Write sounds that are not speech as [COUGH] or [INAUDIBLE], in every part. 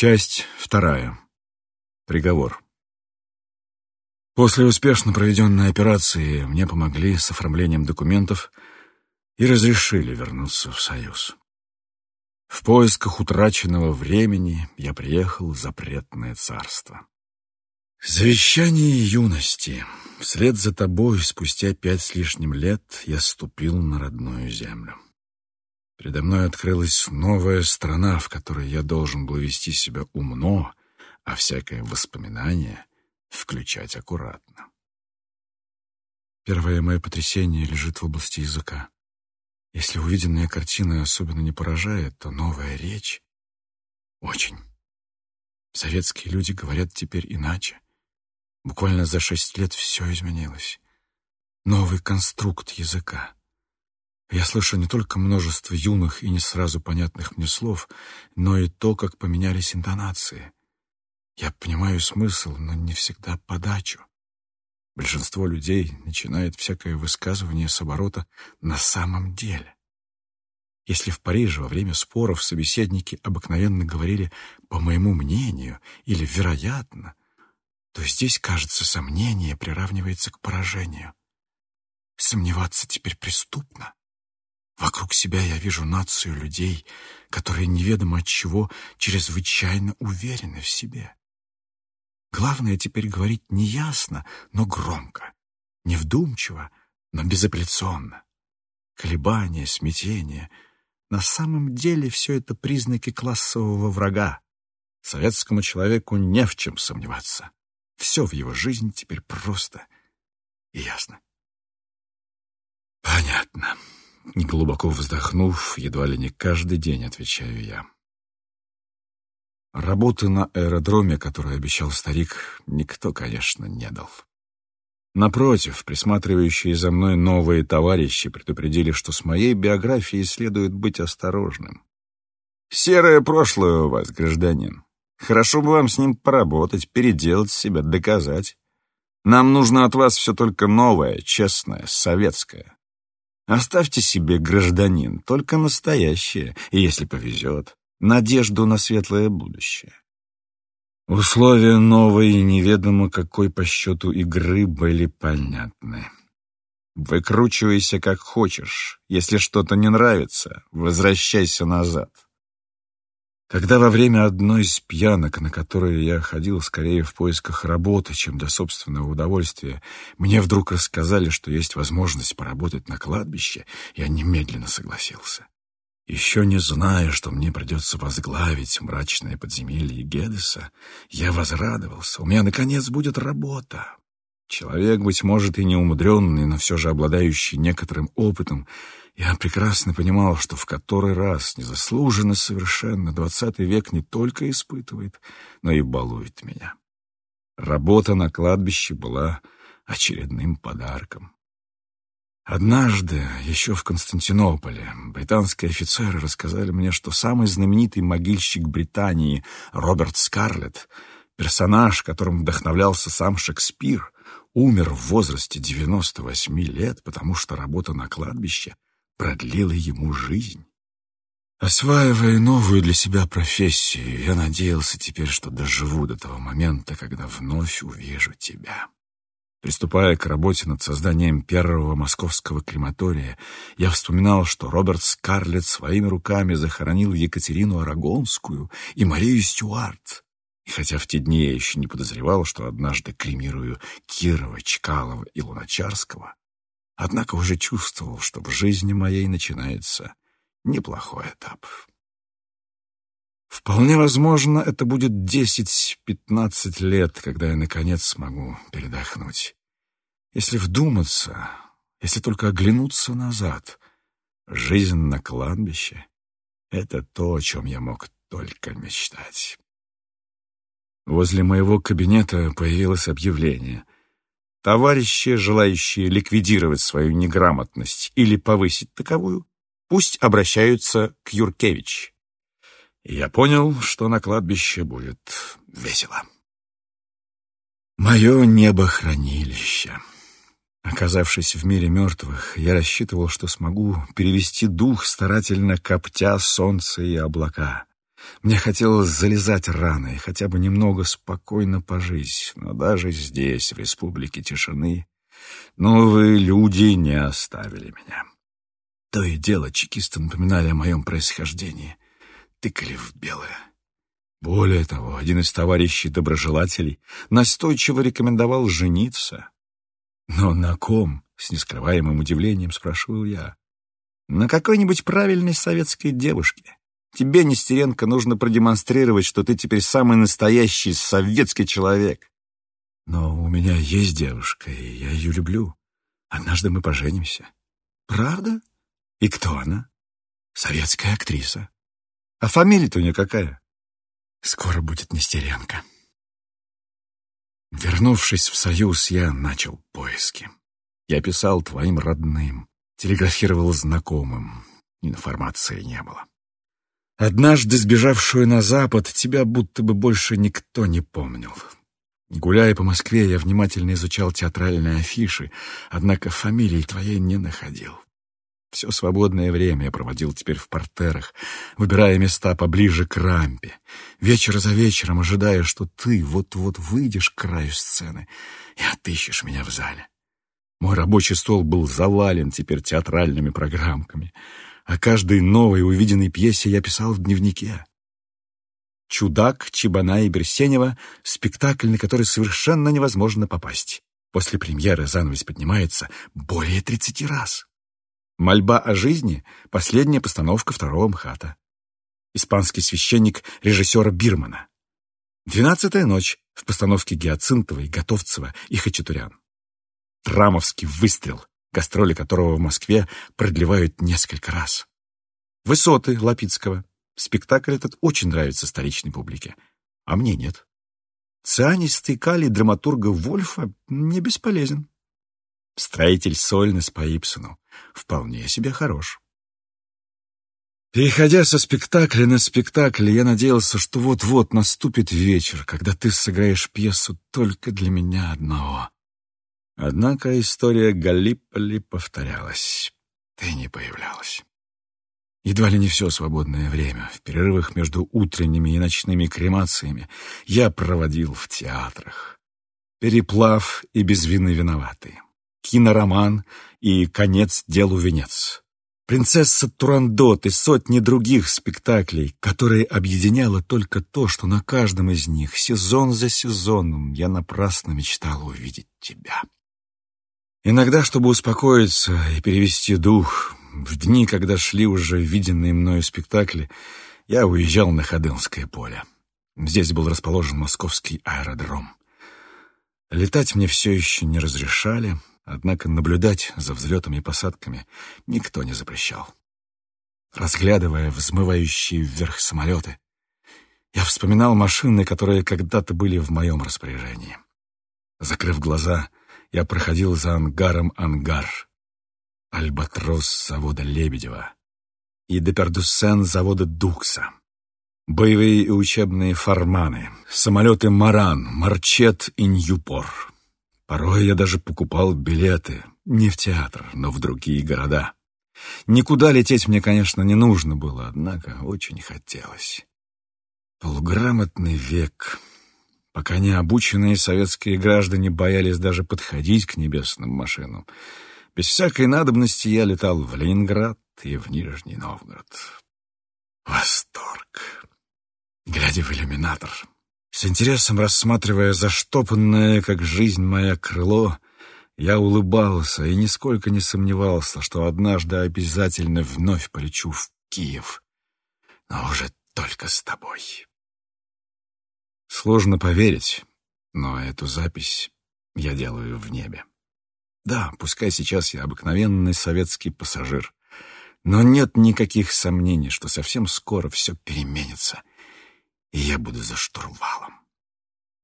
Часть вторая. Приговор. После успешно проведенной операции мне помогли с оформлением документов и разрешили вернуться в Союз. В поисках утраченного времени я приехал в запретное царство. Завещание юности. Вслед за тобой, спустя пять с лишним лет, я ступил на родную землю. Передо мной открылась новая страна, в которой я должен был вести себя умно, а всякое воспоминание включать аккуратно. Первое мое потрясение лежит в области языка. Если увиденная картина особенно не поражает, то новая речь — очень. Советские люди говорят теперь иначе. Буквально за шесть лет все изменилось. Новый конструкт языка — я слышу не только множество юных и не сразу понятных мне слов, но и то, как поменялись интонации. Я понимаю смысл, но не всегда подачу. Большинство людей начинает всякое высказывание с оборота «на самом деле». Если в Париже во время споров собеседники обыкновенно говорили «по моему мнению» или «вероятно», то здесь, кажется, сомнение приравнивается к поражению. Сомневаться теперь преступно. Вокруг себя я вижу нацию людей, которые неведомо от чего чрезвычайно уверены в себе. Главное теперь говорить не ясно, но громко, не вдумчиво, но безапелляционно. Колебания, смятение — на самом деле все это признаки классового врага. Советскому человеку не в чем сомневаться. Все в его жизни теперь просто и ясно. Понятно. Неглубоко вздохнув, едва ли не каждый день отвечаю я. Работы на аэродроме, которую обещал старик, никто, конечно, не дал. Напротив, присматривающие за мной новые товарищи предупредили, что с моей биографией следует быть осторожным. «Серое прошлое у вас, гражданин. Хорошо бы вам с ним поработать, переделать себя, доказать. Нам нужно от вас все только новое, честное, советское. Оставьте себе, гражданин, только настоящее, и, если повезет, надежду на светлое будущее. Условия новой и неведомо какой по счету игры были понятны. Выкручивайся как хочешь. Если что-то не нравится, возвращайся назад. Когда во время одной из пьянок, на которые я ходил скорее в поисках работы, чем для собственного удовольствия, мне вдруг рассказали, что есть возможность поработать на кладбище, я немедленно согласился. Еще не зная, что мне придется возглавить мрачное подземелье Гедеса, я возрадовался. У меня, наконец, будет работа. Человек, быть может, и неумудренный, но все же обладающий некоторым опытом, я прекрасно понимал, что в который раз, незаслуженно совершенно, двадцатый век не только испытывает, но и балует меня. Работа на кладбище была очередным подарком. Однажды, еще в Константинополе, британские офицеры рассказали мне, что самый знаменитый могильщик Британии Роберт Скарлетт, персонаж, которым вдохновлялся сам Шекспир, умер в возрасте 98 лет, потому что работа на кладбище — продлила ему жизнь. Осваивая новую для себя профессию, я надеялся теперь, что доживу до того момента, когда вновь увижу тебя. Приступая к работе над созданием первого московского крематория, я вспоминал, что Роберт Скарлетт своими руками захоронил Екатерину Арагонскую и Марию Стюарт. И хотя в те дни я еще не подозревал, что однажды кремирую Кирова, Чкалова и Луначарского, Однако уже чувствовал, что в жизни моей начинается неплохой этап. Вполне возможно, это будет 10-15 лет, когда я, наконец, смогу передохнуть. Если вдуматься, если только оглянуться назад, жизнь на кладбище — это то, о чем я мог только мечтать. Возле моего кабинета появилось объявление — Товарищи, желающие ликвидировать свою неграмотность или повысить таковую, пусть обращаются к Юркевич. Я понял, что на кладбище будет весело. Мое небо-хранилище. Оказавшись в мире мертвых, я рассчитывал, что смогу перевести дух, старательно коптя солнце и облака. Мне хотелось залезать рано и хотя бы немного спокойно пожить, но даже здесь, в республике тишины, новые люди не оставили меня. То и дело чекисты напоминали о моем происхождении, тыкали в белое. Более того, один из товарищей доброжелателей настойчиво рекомендовал жениться. «Но на ком?» — с нескрываемым удивлением спрашивал я. «На какой-нибудь правильной советской девушке. Тебе, Нестеренко, нужно продемонстрировать, что ты теперь самый настоящий советский человек. Но у меня есть девушка, и я ее люблю. Однажды мы поженимся. Правда? И кто она? Советская актриса. А фамилия-то у нее какая? Скоро будет Нестеренко. Вернувшись в Союз, я начал поиски. Я писал твоим родным, телеграфировал знакомым. Информации не было. Однажды сбежавшую на запад тебя будто бы больше никто не помнил. Гуляя по Москве, я внимательно изучал театральные афиши, однако фамилии твоей не находил. Все свободное время я проводил теперь в портерах, выбирая места поближе к рампе, вечер за вечером ожидая, что ты вот-вот выйдешь к краю сцены и отыщешь меня в зале. Мой рабочий стол был завален теперь театральными программками — о каждой новой увиденной пьесе я писал в дневнике. «Чудак», Чебана и Берсенева — спектакль, на который совершенно невозможно попасть. После премьеры занавес поднимается более 30 раз. «Мольба о жизни» — последняя постановка второго МХАТа. Испанский священник режиссера Бирмана. «Двенадцатая ночь» в постановке Гиацинтовой, Готовцева и Хачатурян. Трамовский выстрел гастроли которого в Москве продлевают несколько раз. «Высоты» Лапицкого. Спектакль этот очень нравится столичной публике, а мне нет. Цианистый калий драматурга Вольфа не бесполезен. Строитель Сольнес по Ипсону вполне себе хорош. Переходя со спектакля на спектакль, я надеялся, что вот-вот наступит вечер, когда ты сыграешь пьесу только для меня одного. Однако история Галиполи повторялась. Ты не появлялась. Едва ли не все свободное время, в перерывах между утренними и ночными кремациями, я проводил в театрах. «Переплав» и «Без вины виноватый», кинороман и «Конец делу венец», «Принцесса Турандот» и сотни других спектаклей, которые объединяло только то, что на каждом из них, сезон за сезоном, я напрасно мечтал увидеть тебя. Иногда, чтобы успокоиться и перевести дух, в дни, когда шли уже виденные мною спектакли, я уезжал на Ходынское поле. Здесь был расположен московский аэродром. Летать мне все еще не разрешали, однако наблюдать за взлетами и посадками никто не запрещал. Разглядывая взмывающие вверх самолеты, я вспоминал машины, которые когда-то были в моем распоряжении. Закрыв глаза, я проходил за ангаром ангар. Альбатрос завода Лебедева и Депердуссен завода Дукса. Боевые и учебные форманы, самолеты Маран, Марчет и Ньюпор. Порой я даже покупал билеты, не в театр, но в другие города. Никуда лететь мне, конечно, не нужно было, однако очень хотелось. Полуграмотный век, пока необученные советские граждане боялись даже подходить к небесным машинам. Без всякой надобности я летал в Ленинград и в Нижний Новгород. Восторг! Глядя в иллюминатор, с интересом рассматривая заштопанное, как жизнь моя, крыло, я улыбался и нисколько не сомневался, что однажды обязательно вновь полечу в Киев, но уже только с тобой. Сложно поверить, но эту запись я делаю в небе. Да, пускай сейчас я обыкновенный советский пассажир, но нет никаких сомнений, что совсем скоро все переменится, и я буду за штурвалом.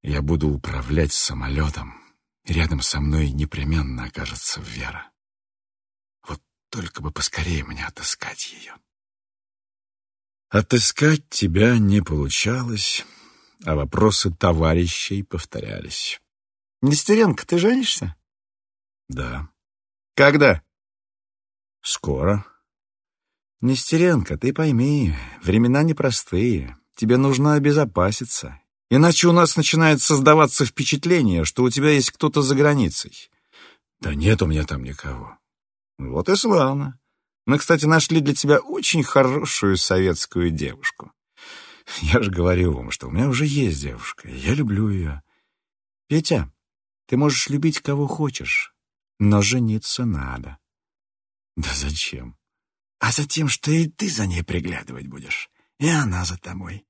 Я буду управлять самолетом, и рядом со мной непременно окажется Вера. Вот только бы поскорее мне отыскать ее. Отыскать тебя не получалось, а вопросы товарищей повторялись. «Нестеренко, ты женишься?» «Да». «Когда?» «Скоро». «Нестеренко, ты пойми, времена непростые. тебе нужно обезопаситься. Иначе у нас начинает создаваться впечатление, что у тебя есть кто-то за границей. Да нет у меня там никого. Вот и славно. Мы, кстати, нашли для тебя очень хорошую советскую девушку. [LAUGHS] Я же говорю вам, что у меня уже есть девушка, я люблю ее. Петя, ты можешь любить кого хочешь, но жениться надо. Да зачем? А за тем, что и ты за ней приглядывать будешь, и она за тобой.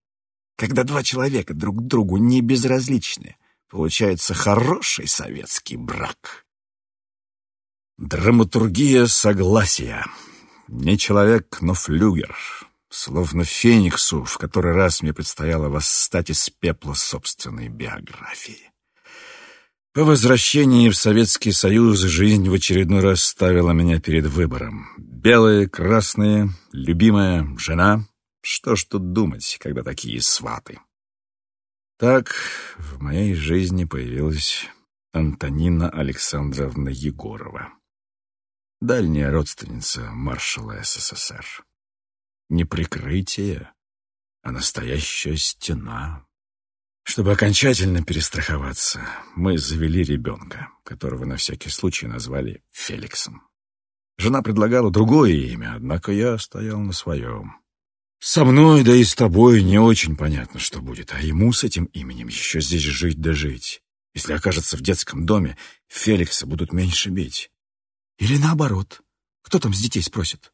Когда два человека друг другу не безразличны, получается хороший советский брак. Драматургия согласия. Не человек, но флюгер. Словно фениксу, в который раз мне предстояло восстать из пепла собственной биографии. По возвращении в Советский Союз жизнь в очередной раз ставила меня перед выбором. Белые, красные, любимая, жена. Что ж тут думать, когда такие сваты? Так в моей жизни появилась Антонина Александровна Егорова, дальняя родственница маршала СССР. Не прикрытие, а настоящая стена. Чтобы окончательно перестраховаться, мы завели ребенка, которого на всякий случай назвали Феликсом. Жена предлагала другое имя, однако я стоял на своем. Со мной, да и с тобой не очень понятно, что будет, а ему с этим именем еще здесь жить да жить. Если окажется в детском доме, Феликса будут меньше бить. Или наоборот. Кто там с детей спросит?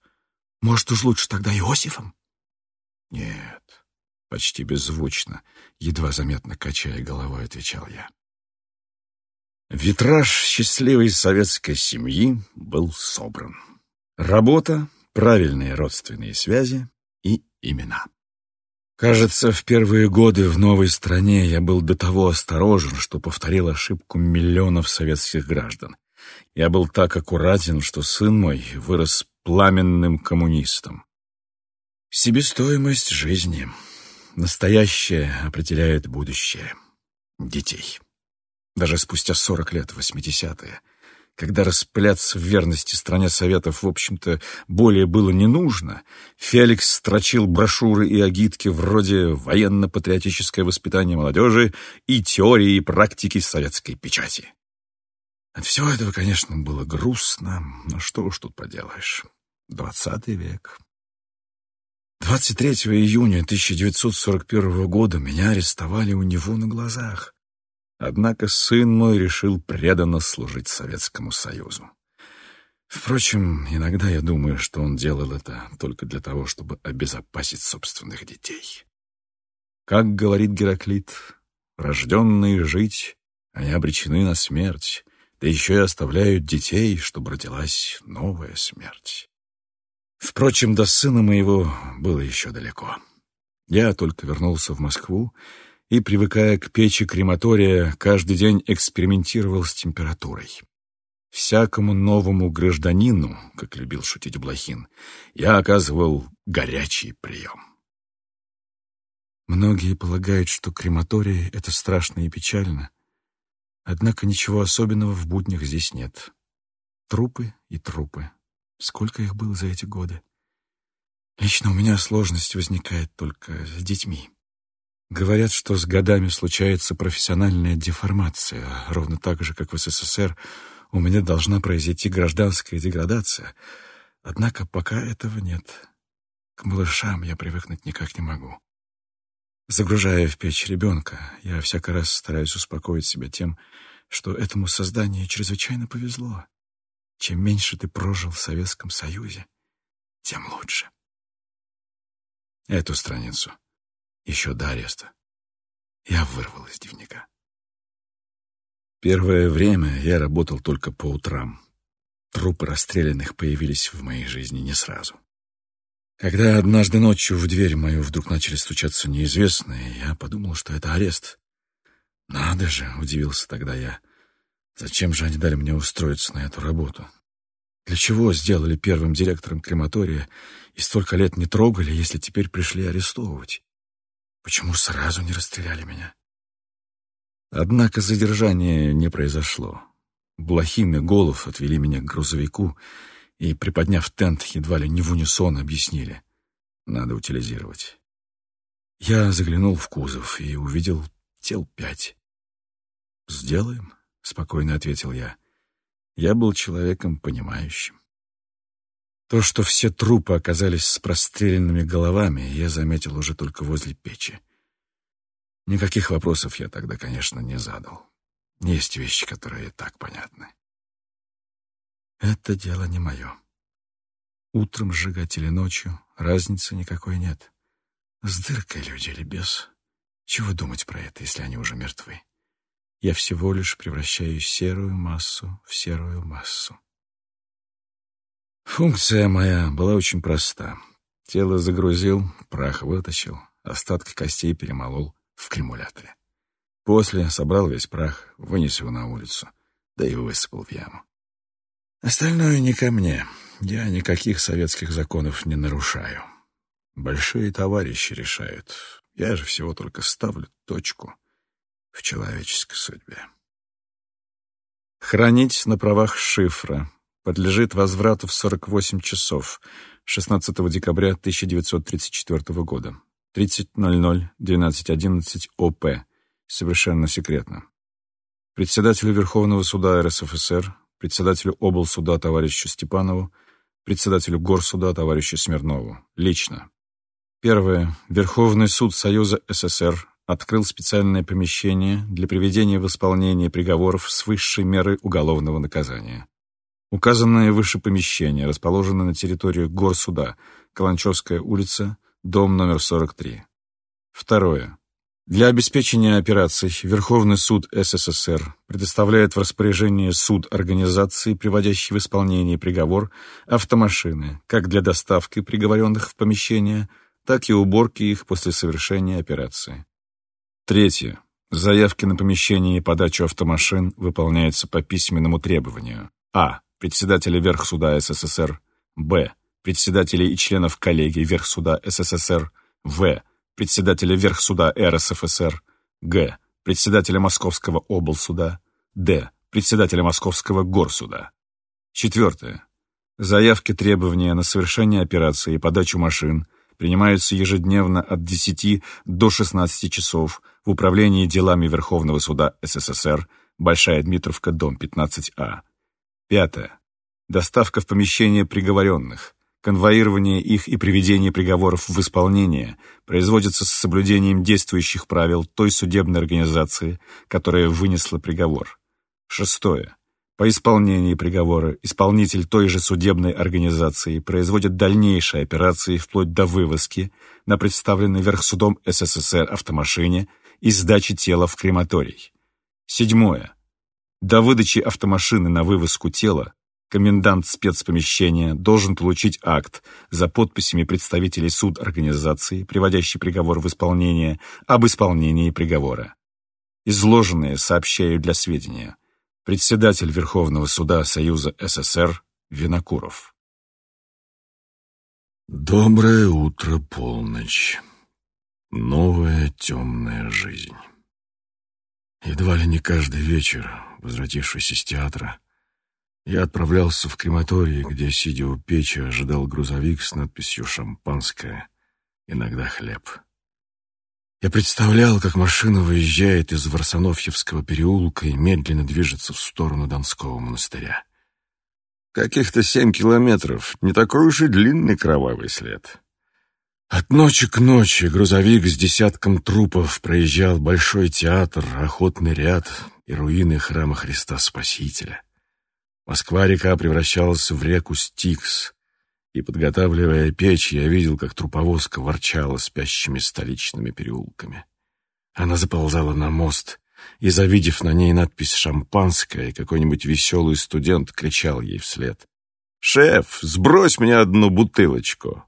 Может, уж лучше тогда Иосифом? Нет, Почти беззвучно, едва заметно качая головой, отвечал я. Витраж счастливой советской семьи был собран. Работа, правильные родственные связи и имена. Кажется, в первые годы в новой стране я был до того осторожен, что повторил ошибку миллионов советских граждан. Я был так аккуратен, что сын мой вырос пламенным коммунистом. Себестоимость жизни Настоящее определяет будущее детей. Даже спустя 40 лет, 80-е, когда распыляться в верности стране Советов, в общем-то, более было не нужно, Феликс строчил брошюры и агитки вроде «Военно-патриотическое воспитание молодежи» и «Теории и практики советской печати». От всего этого, конечно, было грустно, но что уж тут поделаешь. Двадцатый век. 23 июня 1941 года меня арестовали у него на глазах. Однако сын мой решил преданно служить Советскому Союзу. Впрочем, иногда я думаю, что он делал это только для того, чтобы обезопасить собственных детей. Как говорит Гераклит, рожденные жить, они обречены на смерть, да еще и оставляют детей, чтобы родилась новая смерть. Впрочем, до сына моего было еще далеко. Я только вернулся в Москву и, привыкая к печи крематория, каждый день экспериментировал с температурой. Всякому новому гражданину, как любил шутить Блохин, я оказывал горячий прием. Многие полагают, что крематорий — это страшно и печально. Однако ничего особенного в буднях здесь нет. Трупы и трупы. Сколько их было за эти годы? Лично у меня сложность возникает только с детьми. Говорят, что с годами случается профессиональная деформация, ровно так же, как в СССР у меня должна произойти гражданская деградация. Однако пока этого нет. К малышам я привыкнуть никак не могу. Загружая в печь ребенка, я всякий раз стараюсь успокоить себя тем, что этому созданию чрезвычайно повезло. Чем меньше ты прожил в Советском Союзе, тем лучше. Эту страницу, еще до ареста, я вырвал из дневника. Первое время я работал только по утрам. Трупы расстрелянных появились в моей жизни не сразу. Когда однажды ночью в дверь мою вдруг начали стучаться неизвестные, я подумал, что это арест. Надо же, удивился тогда я. Зачем же они дали мне устроиться на эту работу? Для чего сделали первым директором крематория и столько лет не трогали, если теперь пришли арестовывать? Почему сразу не расстреляли меня? Однако задержание не произошло. Блохин и Голов отвели меня к грузовику и, приподняв тент, едва ли не в унисон объяснили. Надо утилизировать. Я заглянул в кузов и увидел тел пять. «Сделаем», — спокойно ответил я. Я был человеком понимающим. То, что все трупы оказались с простреленными головами, я заметил уже только возле печи. Никаких вопросов я тогда, конечно, не задал. Есть вещи, которые и так понятны. Это дело не мое. Утром сжигать или ночью, разницы никакой нет. С дыркой люди или без. Чего думать про это, если они уже мертвы? Я всего лишь превращаю серую массу в серую массу. Функция моя была очень проста. Тело загрузил, прах вытащил, остатки костей перемолол в кремуляторе. После собрал весь прах, вынес его на улицу, да и высыпал в яму. Остальное не ко мне. Я никаких советских законов не нарушаю. Большие товарищи решают. Я же всего только ставлю точку в человеческой судьбе. Хранить на правах шифра подлежит возврату в 48 часов 16 декабря 1934 года. 30.00, 12.11 ОП. Совершенно секретно. Председателю Верховного суда РСФСР, председателю облсуда товарищу Степанову, председателю Горсуда товарищу Смирнову. Лично. Первое. Верховный суд Союза СССР открыл специальное помещение для приведения в исполнение приговоров с высшей мерой уголовного наказания. Указанное выше помещение расположено на территории Горсуда, Каланчевская улица, дом номер 43. Второе. Для обеспечения операций Верховный суд СССР предоставляет в распоряжение суд организации, приводящей в исполнение приговор, автомашины, как для доставки приговоренных в помещение, так и уборки их после совершения операции. Третье. Заявки на помещение и подачу автомашин выполняются по письменному требованию. А председателя Верхсуда СССР, Б. председателей и членов коллегии Верхсуда СССР, В. председателя Верхсуда РСФСР, Г. председателя Московского облсуда, Д. председателя Московского горсуда. Четвертое. Заявки требования на совершение операции и подачу машин принимаются ежедневно от 10 до 16 часов в Управлении делами Верховного суда СССР, Большая Дмитровка, дом 15А. Пятое. Доставка в помещение приговоренных, конвоирование их и приведение приговоров в исполнение производится с соблюдением действующих правил той судебной организации, которая вынесла приговор. Шестое. По исполнении приговора исполнитель той же судебной организации производит дальнейшие операции вплоть до вывозки на представленной Верхсудом СССР автомашине и сдачи тела в крематорий. Седьмое. До выдачи автомашины на вывозку тела комендант спецпомещения должен получить акт за подписями представителей суд организации, приводящий приговор в исполнение, об исполнении приговора. Изложенные сообщаю для сведения. Председатель Верховного суда Союза СССР Винокуров. Доброе утро, полночь. Новая темная жизнь. Едва ли не каждый вечер возвратившись из театра, я отправлялся в крематорий, где, сидя у печи, ожидал грузовик с надписью «Шампанское», иногда «Хлеб». Я представлял, как машина выезжает из Варсонофьевского переулка и медленно движется в сторону Донского монастыря. Каких-то семь километров, не такой уж и длинный кровавый след. От ночи к ночи грузовик с десятком трупов проезжал Большой театр, Охотный ряд, и руины храма Христа Спасителя. Москва-река превращалась в реку Стикс, и, подготавливая печь, я видел, как труповозка ворчала спящими столичными переулками. Она заползала на мост, и, завидев на ней надпись «Шампанское», какой-нибудь веселый студент кричал ей вслед. «Шеф, сбрось мне одну бутылочку!»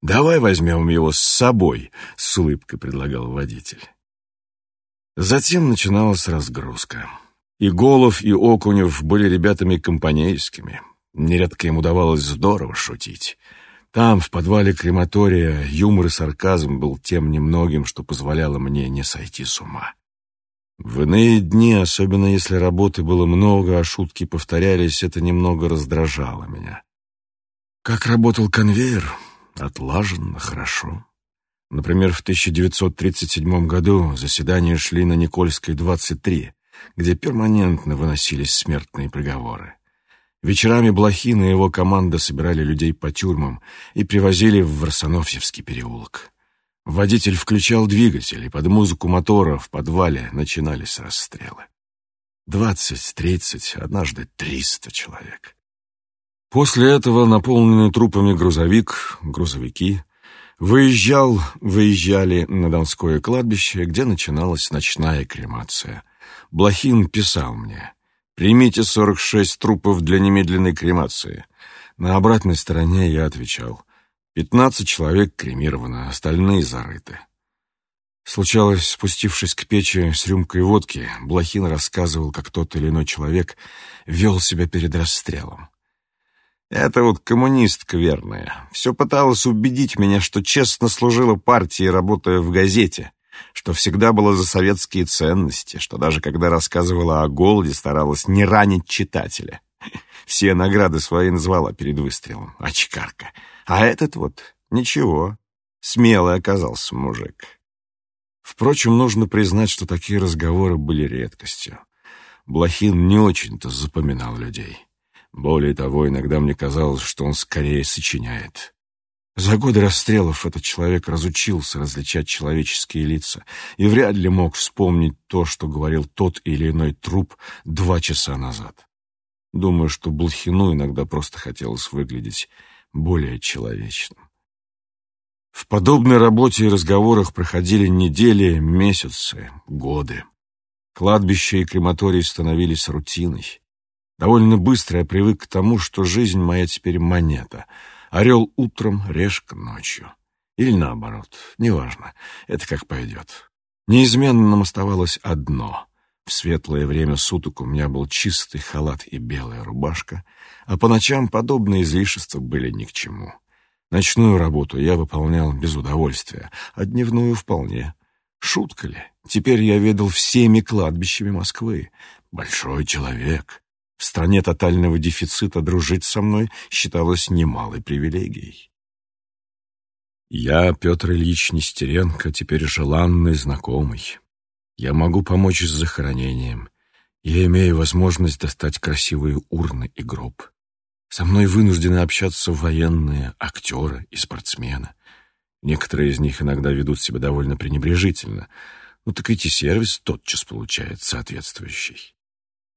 «Давай возьмем его с собой», — с улыбкой предлагал водитель. Затем начиналась разгрузка. И Голов, и Окунев были ребятами компанейскими. Нередко им удавалось здорово шутить. Там, в подвале крематория, юмор и сарказм был тем немногим, что позволяло мне не сойти с ума. В иные дни, особенно если работы было много, а шутки повторялись, это немного раздражало меня. Как работал конвейер? Отлаженно, хорошо. Например, в 1937 году заседания шли на Никольской, 23, где перманентно выносились смертные приговоры. Вечерами Блохин и его команда собирали людей по тюрьмам и привозили в Варсонофьевский переулок. Водитель включал двигатель, и под музыку мотора в подвале начинались расстрелы. Двадцать, тридцать, однажды триста человек. После этого наполненный трупами грузовик, грузовики, выезжал, выезжали на Донское кладбище, где начиналась ночная кремация. Блохин писал мне «Примите сорок шесть трупов для немедленной кремации». На обратной стороне я отвечал «Пятнадцать человек кремировано, остальные зарыты». Случалось, спустившись к печи с рюмкой водки, Блохин рассказывал, как тот или иной человек вел себя перед расстрелом. Это вот коммунистка верная. Все пыталась убедить меня, что честно служила партии, работая в газете, что всегда была за советские ценности, что даже когда рассказывала о голоде, старалась не ранить читателя. [LAUGHS] Все награды свои назвала перед выстрелом. Очкарка. А этот вот ничего. Смелый оказался мужик. Впрочем, нужно признать, что такие разговоры были редкостью. Блохин не очень-то запоминал людей. Более того, иногда мне казалось, что он скорее сочиняет. За годы расстрелов этот человек разучился различать человеческие лица и вряд ли мог вспомнить то, что говорил тот или иной труп два часа назад. Думаю, что Блохину иногда просто хотелось выглядеть более человечным. В подобной работе и разговорах проходили недели, месяцы, годы. Кладбища и крематории становились рутиной. Довольно быстро я привык к тому, что жизнь моя теперь монета. Орел утром, решка ночью. Или наоборот, неважно, это как пойдет. Неизменно нам оставалось одно. В светлое время суток у меня был чистый халат и белая рубашка, а по ночам подобные излишества были ни к чему. Ночную работу я выполнял без удовольствия, а дневную вполне. Шутка ли? Теперь я ведал всеми кладбищами Москвы. Большой человек. В стране тотального дефицита дружить со мной считалось немалой привилегией. Я, Петр Ильич Нестеренко, теперь желанный знакомый. Я могу помочь с захоронением. Я имею возможность достать красивые урны и гроб. Со мной вынуждены общаться военные, актеры и спортсмены. Некоторые из них иногда ведут себя довольно пренебрежительно. Ну так идти сервис тотчас получает соответствующий.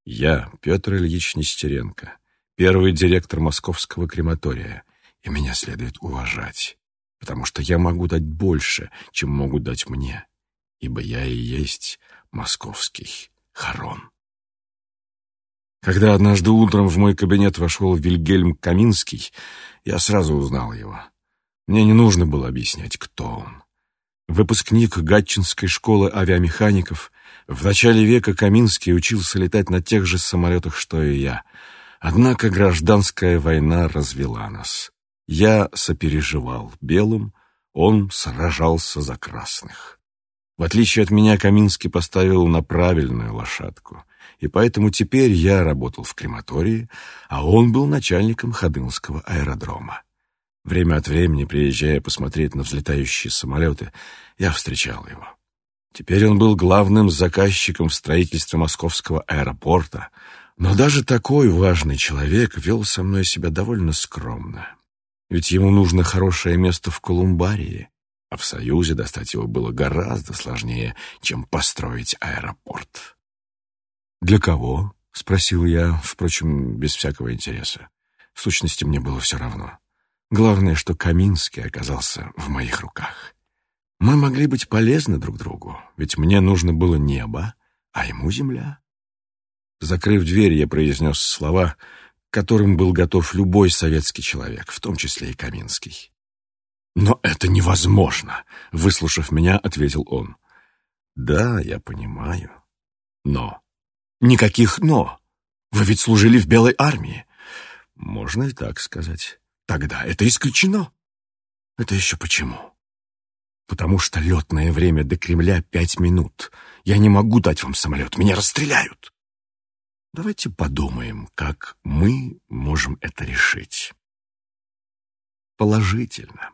Я, Петр Ильич Нестеренко, первый директор московского крематория, и меня следует уважать, потому что я могу дать больше, чем могут дать мне, ибо я и есть московский Харон. Когда однажды утром в мой кабинет вошел Вильгельм Каминский, я сразу узнал его. Мне не нужно было объяснять, кто он. Выпускник Гатчинской школы авиамехаников, в начале века Каминский учился летать на тех же самолетах, что и я. Однако гражданская война развела нас. Я сопереживал белым, он сражался за красных. В отличие от меня, Каминский поставил на правильную лошадку — и поэтому теперь я работал в крематории, а он был начальником Ходынского аэродрома. Время от времени, приезжая посмотреть на взлетающие самолеты, я встречал его. Теперь он был главным заказчиком в строительстве московского аэропорта, но даже такой важный человек вел со мной себя довольно скромно. Ведь ему нужно хорошее место в Колумбарии, а в Союзе достать его было гораздо сложнее, чем построить аэропорт. «Для кого?» — спросил я, впрочем, без всякого интереса. В сущности, мне было все равно. Главное, что Каминский оказался в моих руках. Мы могли быть полезны друг другу, ведь мне нужно было небо, а ему земля. Закрыв дверь, я произнес слова, к которым был готов любой советский человек, в том числе и Каминский. «Но это невозможно!» — выслушав меня, ответил он. «Да, я понимаю. Но Никаких «но». Вы ведь служили в Белой армии. Можно и так сказать. Тогда это исключено. Это еще почему? Потому что летное время до Кремля пять минут. Я не могу дать вам самолет, меня расстреляют. Давайте подумаем, как мы можем это решить. Положительно.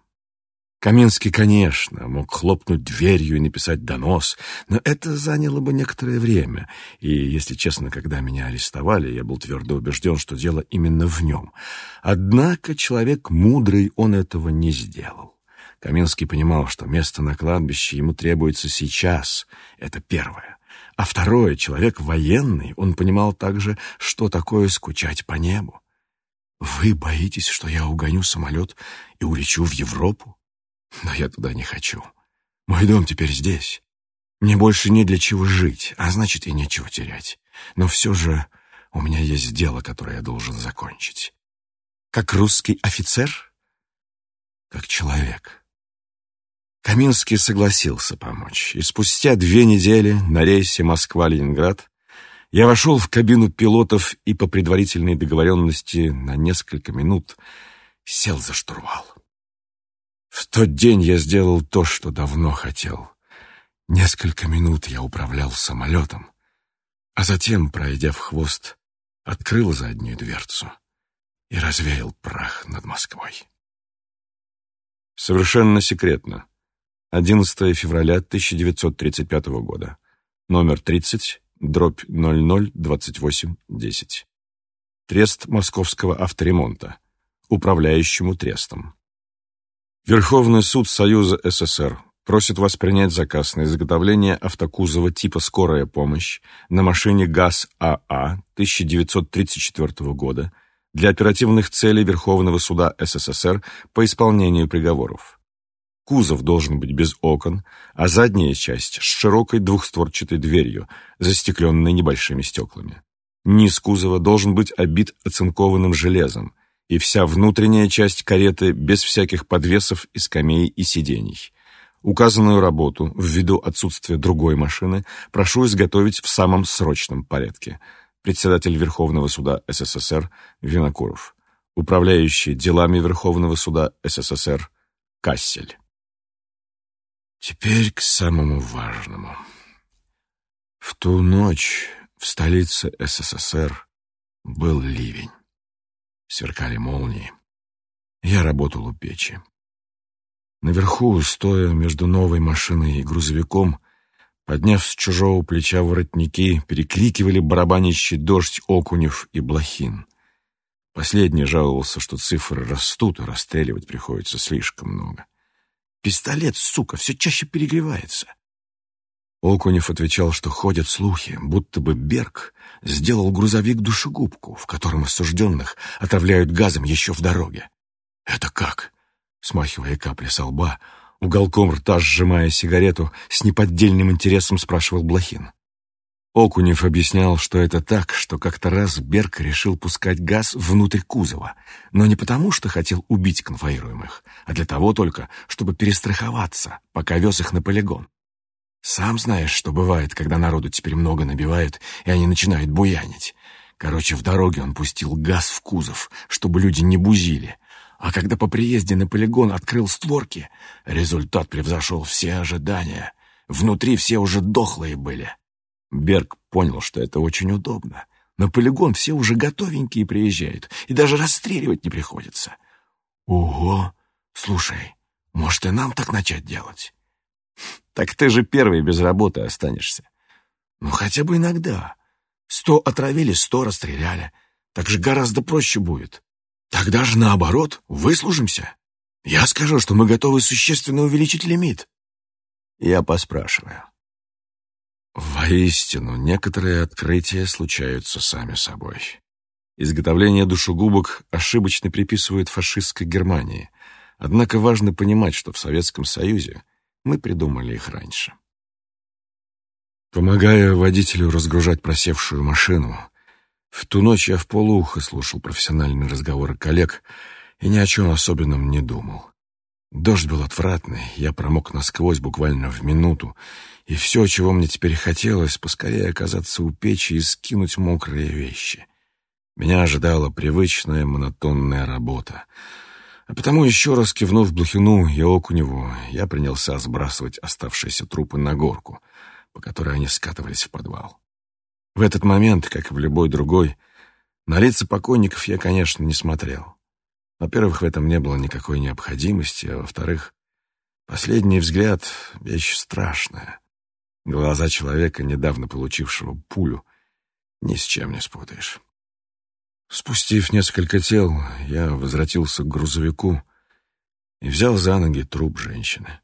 Каминский, конечно, мог хлопнуть дверью и написать донос, но это заняло бы некоторое время, и, если честно, когда меня арестовали, я был твердо убежден, что дело именно в нем. Однако человек мудрый, он этого не сделал. Каминский понимал, что место на кладбище ему требуется сейчас, это первое. А второе, человек военный, он понимал также, что такое скучать по небу. «Вы боитесь, что я угоню самолет и улечу в Европу?» Но я туда не хочу. Мой дом теперь здесь. Мне больше не для чего жить, а значит и нечего терять. Но все же у меня есть дело, которое я должен закончить. Как русский офицер? Как человек. Каминский согласился помочь, и спустя две недели на рейсе Москва-Ленинград я вошел в кабину пилотов и по предварительной договоренности на несколько минут сел за штурвал. В тот день я сделал то, что давно хотел. Несколько минут я управлял самолетом, а затем, пройдя в хвост, открыл заднюю дверцу и развеял прах над Москвой. Совершенно секретно. 11 февраля 1935 года. Номер 30, дробь 002810. Трест Московского авторемонта. Управляющему трестом. Верховный суд Союза СССР просит вас принять заказ на изготовление автокузова типа «Скорая помощь» на машине ГАЗ-АА 1934 а года для оперативных целей Верховного суда СССР по исполнению приговоров. Кузов должен быть без окон, а задняя часть с широкой двухстворчатой дверью, застекленной небольшими стеклами. Низ кузова должен быть обит оцинкованным железом, и вся внутренняя часть кареты без всяких подвесов и скамей и сидений. Указанную работу, ввиду отсутствия другой машины, прошу изготовить в самом срочном порядке. Председатель Верховного суда СССР Винокуров. Управляющий делами Верховного суда СССР Кассель. Теперь к самому важному. В ту ночь в столице СССР был ливень сверкали молнии. Я работал у печи. Наверху, стоя между новой машиной и грузовиком, подняв с чужого плеча воротники, перекрикивали барабанящий дождь окунев и блохин. Последний жаловался, что цифры растут, и расстреливать приходится слишком много. Пистолет, сука, все чаще перегревается. Окунев отвечал, что ходят слухи, будто бы Берг сделал грузовик-душегубку, в котором осужденных отравляют газом еще в дороге. «Это как?» — смахивая капли со лба, уголком рта сжимая сигарету, с неподдельным интересом спрашивал Блохин. Окунев объяснял, что это так, что как-то раз Берг решил пускать газ внутрь кузова, но не потому, что хотел убить конвоируемых, а для того только, чтобы перестраховаться, пока вез их на полигон. Сам знаешь, что бывает, когда народу теперь много набивают, и они начинают буянить. Короче, в дороге он пустил газ в кузов, чтобы люди не бузили. А когда по приезде на полигон открыл створки, результат превзошел все ожидания. Внутри все уже дохлые были. Берг понял, что это очень удобно. На полигон все уже готовенькие приезжают, и даже расстреливать не приходится. Ого! Слушай, может и нам так начать делать? Так ты же первый без работы останешься. Ну, хотя бы иногда. Сто отравили, сто расстреляли. Так же гораздо проще будет. Тогда же, наоборот, выслужимся. Я скажу, что мы готовы существенно увеличить лимит. Я поспрашиваю. Воистину, некоторые открытия случаются сами собой. Изготовление душегубок ошибочно приписывают фашистской Германии. Однако важно понимать, что в Советском Союзе мы придумали их раньше. Помогая водителю разгружать просевшую машину, в ту ночь я в полуухо слушал профессиональные разговоры коллег и ни о чем особенном не думал. Дождь был отвратный, я промок насквозь буквально в минуту, и все, чего мне теперь хотелось, поскорее оказаться у печи и скинуть мокрые вещи. Меня ожидала привычная монотонная работа — а потому, еще раз кивнув Блохину и Окуневу, я принялся сбрасывать оставшиеся трупы на горку, по которой они скатывались в подвал. В этот момент, как и в любой другой, на лица покойников я, конечно, не смотрел. Во-первых, в этом не было никакой необходимости, а во-вторых, Последний взгляд — вещь страшная. Глаза человека, недавно получившего пулю, ни с чем не спутаешь. Спустив несколько тел, я возвратился к грузовику и взял за ноги труп женщины.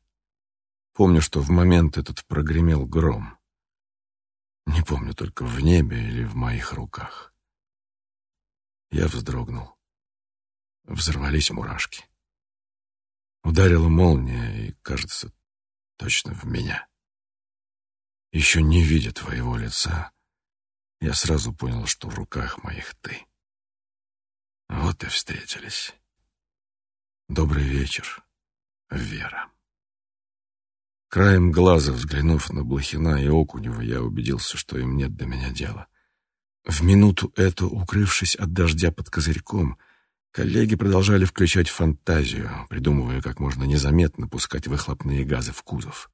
Помню, что в момент этот прогремел гром. Не помню только в небе или в моих руках. Я вздрогнул. Взорвались мурашки. Ударила молния, и, кажется, точно в меня. Еще не видя твоего лица, я сразу понял, что в руках моих ты. Вот и встретились. Добрый вечер, Вера. Краем глаза взглянув на Блохина и Окунева, я убедился, что им нет до меня дела. В минуту эту, укрывшись от дождя под козырьком, коллеги продолжали включать фантазию, придумывая, как можно незаметно пускать выхлопные газы в кузов.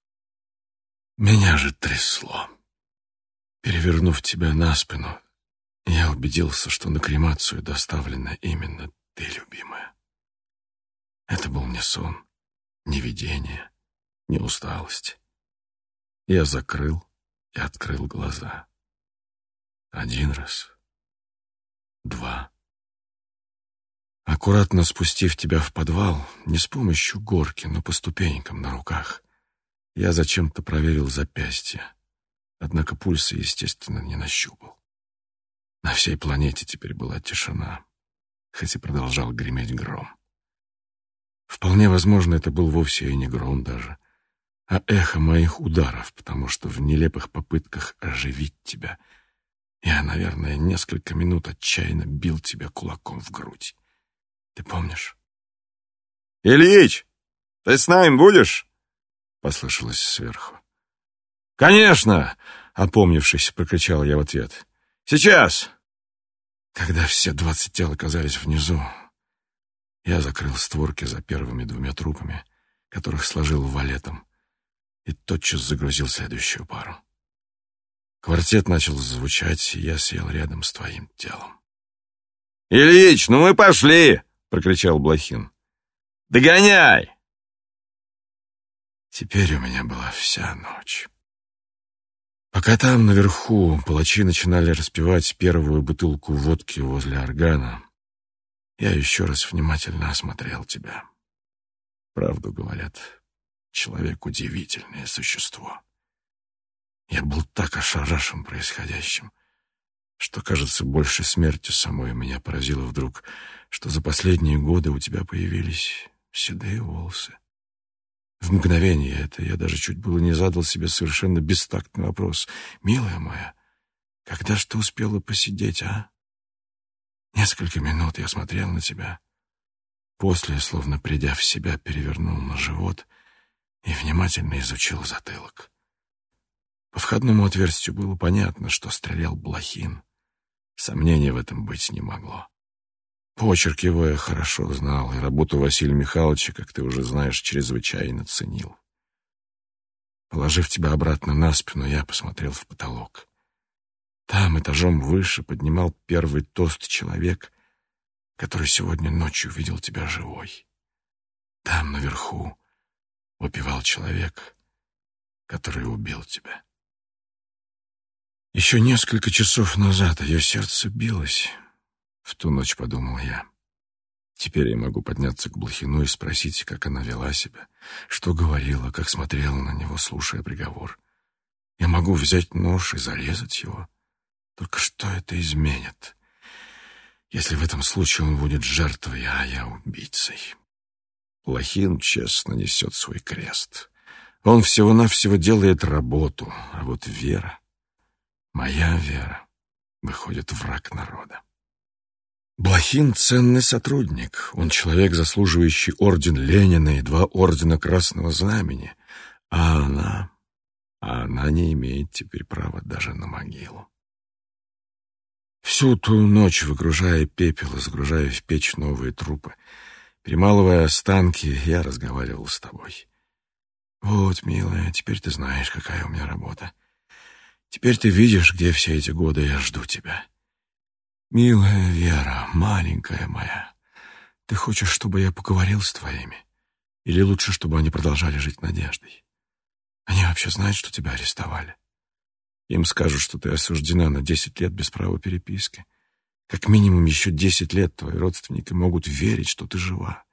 Меня же трясло. Перевернув тебя на спину, я убедился, что на кремацию доставлена именно ты, любимая. Это был не сон, не видение, не усталость. Я закрыл и открыл глаза. Один раз, два. Аккуратно спустив тебя в подвал, не с помощью горки, но по ступенькам на руках, я зачем-то проверил запястье, однако пульса, естественно, не нащупал. На всей планете теперь была тишина, хоть и продолжал греметь гром. Вполне возможно, это был вовсе и не гром даже, а эхо моих ударов, потому что в нелепых попытках оживить тебя я, наверное, несколько минут отчаянно бил тебя кулаком в грудь. Ты помнишь? «Ильич, ты с нами будешь?» — послышалось сверху. «Конечно!» — опомнившись, прокричал я в ответ. «Сейчас!» Когда все двадцать тел оказались внизу, я закрыл створки за первыми двумя трупами, которых сложил валетом, и тотчас загрузил следующую пару. Квартет начал звучать, и я сел рядом с твоим телом. «Ильич, ну мы пошли!» — прокричал Блохин. «Догоняй!» Теперь у меня была вся ночь. Пока там, наверху, палачи начинали распивать первую бутылку водки возле органа, я еще раз внимательно осмотрел тебя. Правду говорят, человек — удивительное существо. Я был так ошарашен происходящим, что, кажется, больше смерти самой меня поразило вдруг, что за последние годы у тебя появились седые волосы. В мгновение это я даже чуть было не задал себе совершенно бестактный вопрос. «Милая моя, когда ж ты успела посидеть, а?» Несколько минут я смотрел на тебя. После, словно придя в себя, перевернул на живот и внимательно изучил затылок. По входному отверстию было понятно, что стрелял Блохин. Сомнений в этом быть не могло. Почерк его я хорошо знал, и работу Василия Михайловича, как ты уже знаешь, чрезвычайно ценил. Положив тебя обратно на спину, я посмотрел в потолок. Там, этажом выше, поднимал первый тост человек, который сегодня ночью видел тебя живой. Там, наверху, выпивал человек, который убил тебя. Еще несколько часов назад ее сердце билось, в ту ночь подумал я. Теперь я могу подняться к Блохину и спросить, как она вела себя, что говорила, как смотрела на него, слушая приговор. Я могу взять нож и зарезать его. Только что это изменит, если в этом случае он будет жертвой, а я убийцей? Блохин честно несет свой крест. Он всего-навсего делает работу, а вот Вера, моя Вера, выходит враг народа. Блохин — ценный сотрудник. Он человек, заслуживающий орден Ленина и два ордена Красного Знамени. А она... А она не имеет теперь права даже на могилу. Всю ту ночь, выгружая пепел и загружая в печь новые трупы, перемалывая останки, я разговаривал с тобой. Вот, милая, теперь ты знаешь, какая у меня работа. Теперь ты видишь, где все эти годы я жду тебя. «Милая Вера, маленькая моя, ты хочешь, чтобы я поговорил с твоими? Или лучше, чтобы они продолжали жить надеждой? Они вообще знают, что тебя арестовали? Им скажут, что ты осуждена на десять лет без права переписки. Как минимум еще десять лет твои родственники могут верить, что ты жива.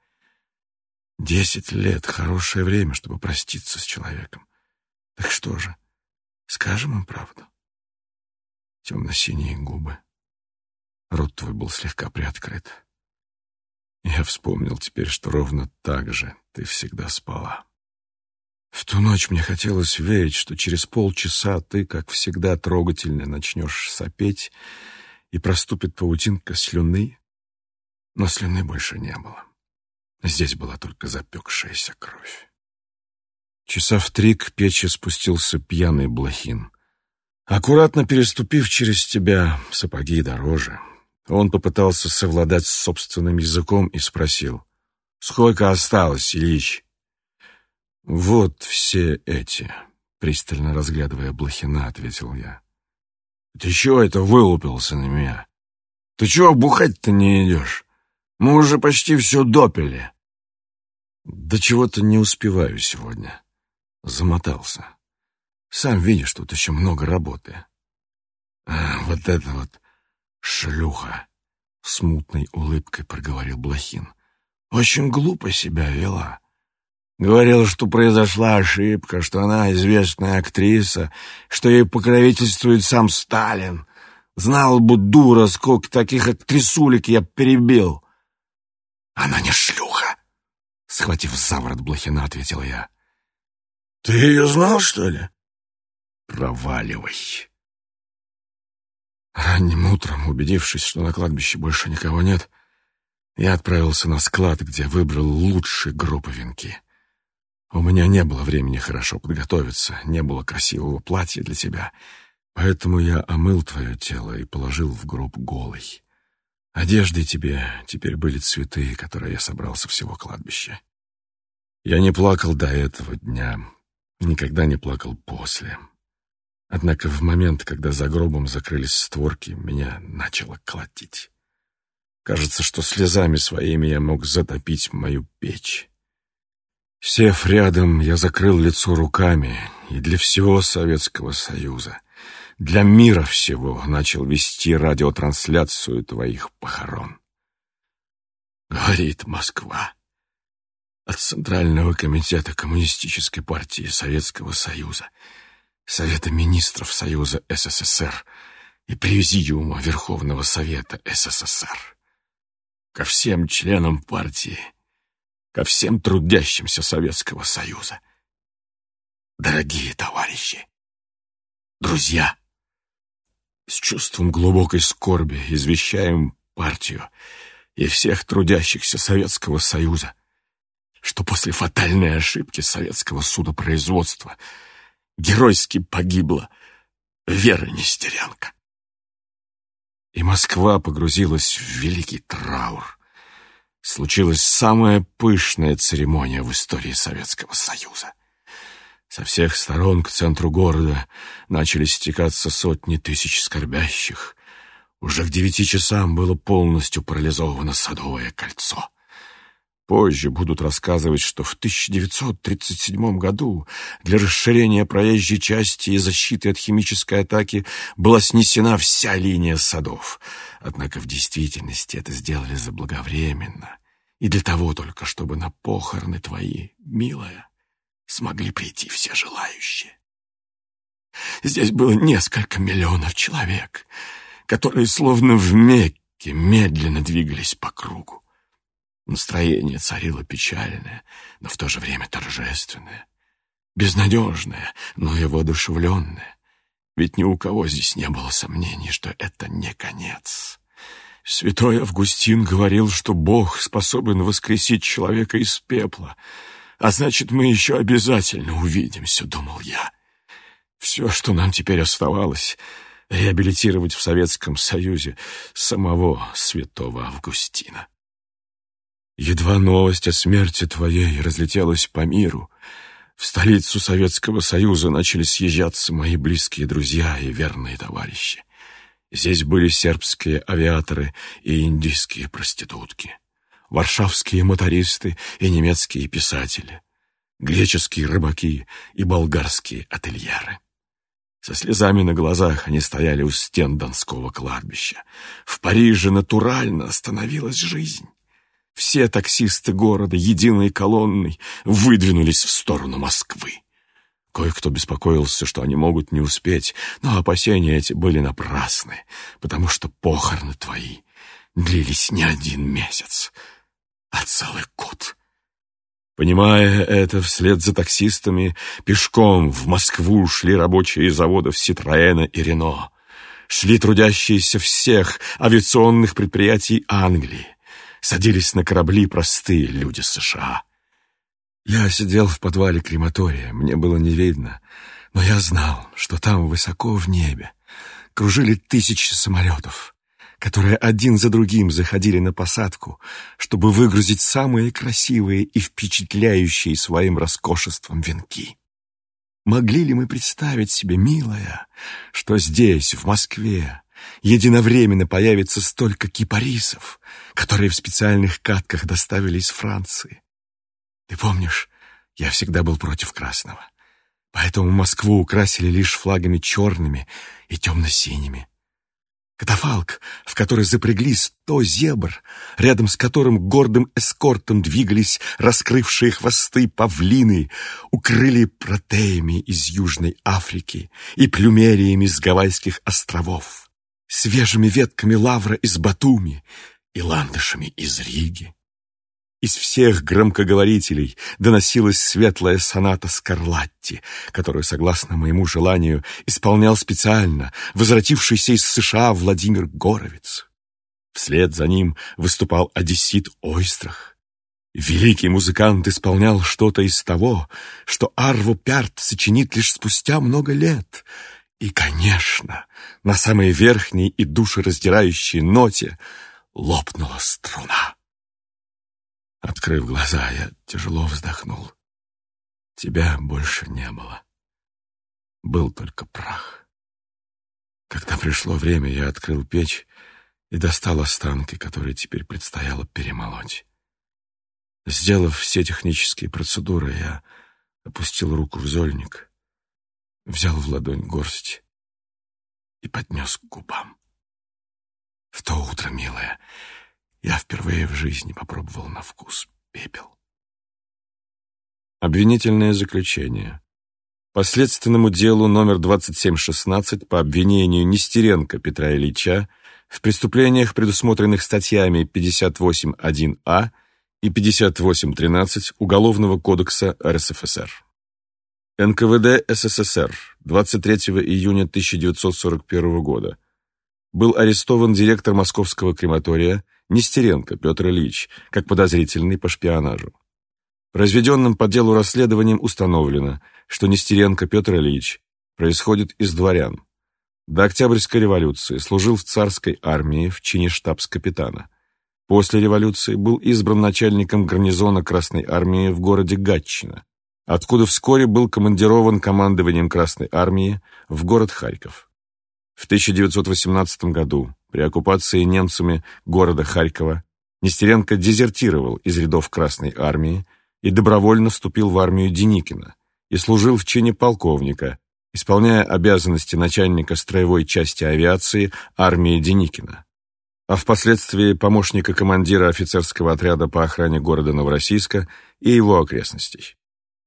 Десять лет — хорошее время, чтобы проститься с человеком. Так что же, скажем им правду? Темно-синие губы. Рот твой был слегка приоткрыт. Я вспомнил теперь, что ровно так же ты всегда спала. В ту ночь мне хотелось верить, что через полчаса ты, как всегда, трогательно начнешь сопеть, и проступит паутинка слюны, но слюны больше не было. Здесь была только запекшаяся кровь. Часа в три к печи спустился пьяный блохин. Аккуратно переступив через тебя, сапоги дороже, он попытался совладать с собственным языком и спросил, «Сколько осталось, Ильич?» «Вот все эти», — пристально разглядывая Блохина, ответил я. «Ты чего это вылупился на меня? Ты чего бухать-то не идешь? Мы уже почти все допили». «Да чего-то не успеваю сегодня». Замотался. «Сам видишь, тут еще много работы». А, «Вот это вот шлюха!» — смутной улыбкой проговорил Блохин. «Очень глупо себя вела. Говорила, что произошла ошибка, что она известная актриса, что ей покровительствует сам Сталин. Знал бы, дура, сколько таких актрисулек я перебил. Она не шлюха, схватив за ворот Блохина, ответил я. Ты ее знал, что ли? Проваливай. Ранним утром, убедившись, что на кладбище больше никого нет, я отправился на склад, где выбрал лучшие группы венки. У меня не было времени хорошо подготовиться, не было красивого платья для тебя, поэтому я омыл твое тело и положил в гроб голый. Одеждой тебе теперь были цветы, которые я собрал со всего кладбища. Я не плакал до этого дня, никогда не плакал после. Однако в момент, когда за гробом закрылись створки, меня начало колотить. Кажется, что слезами своими я мог затопить мою печь. Сев рядом, я закрыл лицо руками и для всего Советского Союза, для мира всего начал вести радиотрансляцию твоих похорон. Говорит Москва от Центрального комитета Коммунистической партии Советского Союза, Совета министров Союза СССР и Президиума Верховного Совета СССР. Ко всем членам партии — ко всем трудящимся Советского Союза. Дорогие товарищи, друзья, с чувством глубокой скорби извещаем партию и всех трудящихся Советского Союза, что после фатальной ошибки советского судопроизводства геройски погибла Вера Нестеренко. И Москва погрузилась в великий траур, случилась самая пышная церемония в истории Советского Союза. Со всех сторон к центру города начали стекаться сотни тысяч скорбящих. Уже к девяти часам было полностью парализовано Садовое кольцо. Позже будут рассказывать, что в 1937 году для расширения проезжей части и защиты от химической атаки была снесена вся линия садов. Однако в действительности это сделали заблаговременно. И для того только, чтобы на похороны твои, милая, смогли прийти все желающие. Здесь было несколько миллионов человек, которые словно в Мекке медленно двигались по кругу. Настроение царило печальное, но в то же время торжественное, безнадежное, но и воодушевленное. Ведь ни у кого здесь не было сомнений, что это не конец. Святой Августин говорил, что Бог способен воскресить человека из пепла, а значит, мы еще обязательно увидимся, думал я. Все, что нам теперь оставалось, реабилитировать в Советском Союзе самого святого Августина. Едва новость о смерти твоей разлетелась по миру, в столицу Советского Союза начали съезжаться мои близкие друзья и верные товарищи. Здесь были сербские авиаторы и индийские проститутки. варшавские мотористы и немецкие писатели, греческие рыбаки и болгарские ательеры. Со слезами на глазах они стояли у стен Донского кладбища. В Париже натурально остановилась жизнь. Все таксисты города единой колонной выдвинулись в сторону Москвы. Кое-кто беспокоился, что они могут не успеть, но опасения эти были напрасны, потому что похороны твои длились не один месяц, а целый год. Понимая это, вслед за таксистами пешком в Москву шли рабочие заводов Ситроэна и Рено. Шли трудящиеся всех авиационных предприятий Англии. Садились на корабли простые люди США. Я сидел в подвале крематория, мне было не видно, но я знал, что там высоко в небе кружили тысячи самолетов, которые один за другим заходили на посадку, чтобы выгрузить самые красивые и впечатляющие своим роскошеством венки. Могли ли мы представить себе, милая, что здесь, в Москве, единовременно появится столько кипарисов, которые в специальных катках доставили из Франции? Ты помнишь, я всегда был против красного. Поэтому Москву украсили лишь флагами черными и темно-синими. Катафалк, в который запрягли сто зебр, рядом с которым гордым эскортом двигались раскрывшие хвосты павлины, укрыли протеями из Южной Африки и плюмериями с Гавайских островов, свежими ветками лавра из Батуми и ландышами из Риги. Из всех громкоговорителей доносилась светлая соната Скарлатти, которую, согласно моему желанию, исполнял специально возвратившийся из США Владимир Горовец. Вслед за ним выступал одессит Ойстрах. Великий музыкант исполнял что-то из того, что Арво Пярт сочинит лишь спустя много лет. И, конечно, на самой верхней и душераздирающей ноте лопнула струна. Открыв глаза, я тяжело вздохнул. Тебя больше не было. Был только прах. Когда пришло время, я открыл печь и достал останки, которые теперь предстояло перемолоть. Сделав все технические процедуры, я опустил руку в зольник, взял в ладонь горсть и поднес к губам. В то утро, милая, я впервые в жизни попробовал на вкус пепел. Обвинительное заключение. По следственному делу номер 2716 по обвинению Нестеренко Петра Ильича в преступлениях, предусмотренных статьями 58.1а и 58.13 Уголовного кодекса РСФСР. НКВД СССР 23 июня 1941 года. Был арестован директор Московского крематория Нестеренко Петр Ильич, как подозрительный по шпионажу. Произведенным по делу расследованием установлено, что Нестеренко Петр Ильич происходит из дворян. До Октябрьской революции служил в царской армии в чине штабс-капитана. После революции был избран начальником гарнизона Красной армии в городе Гатчина, откуда вскоре был командирован командованием Красной армии в город Харьков. В 1918 году при оккупации немцами города Харькова Нестеренко дезертировал из рядов Красной армии и добровольно вступил в армию Деникина и служил в чине полковника, исполняя обязанности начальника строевой части авиации армии Деникина, а впоследствии помощника командира офицерского отряда по охране города Новороссийска и его окрестностей.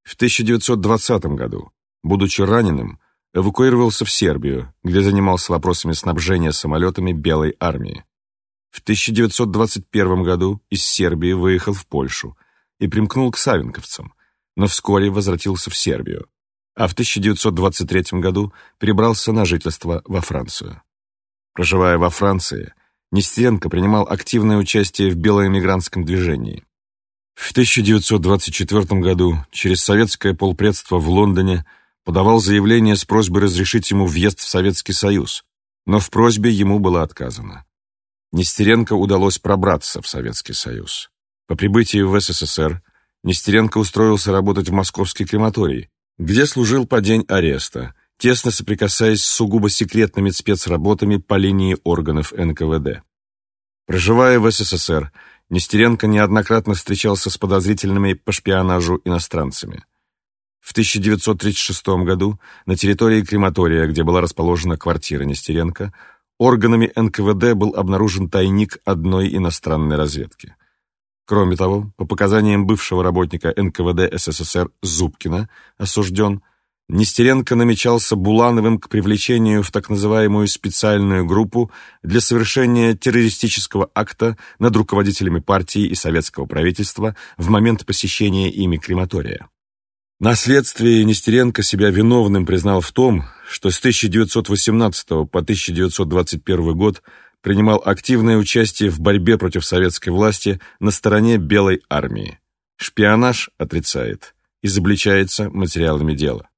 В 1920 году, будучи раненым, эвакуировался в Сербию, где занимался вопросами снабжения самолетами Белой армии. В 1921 году из Сербии выехал в Польшу и примкнул к савенковцам, но вскоре возвратился в Сербию, а в 1923 году перебрался на жительство во Францию. Проживая во Франции, Нестеренко принимал активное участие в белоэмигрантском движении. В 1924 году через советское полпредство в Лондоне подавал заявление с просьбой разрешить ему въезд в Советский Союз, но в просьбе ему было отказано. Нестеренко удалось пробраться в Советский Союз. По прибытии в СССР Нестеренко устроился работать в московский крематорий, где служил по день ареста, тесно соприкасаясь с сугубо секретными спецработами по линии органов НКВД. Проживая в СССР, Нестеренко неоднократно встречался с подозрительными по шпионажу иностранцами. В 1936 году на территории крематория, где была расположена квартира Нестеренко, органами НКВД был обнаружен тайник одной иностранной разведки. Кроме того, по показаниям бывшего работника НКВД СССР Зубкина, осужден, Нестеренко намечался Булановым к привлечению в так называемую специальную группу для совершения террористического акта над руководителями партии и советского правительства в момент посещения ими крематория. На следствии Нестеренко себя виновным признал в том, что с 1918 по 1921 год принимал активное участие в борьбе против советской власти на стороне Белой армии. Шпионаж отрицает, изобличается материалами дела.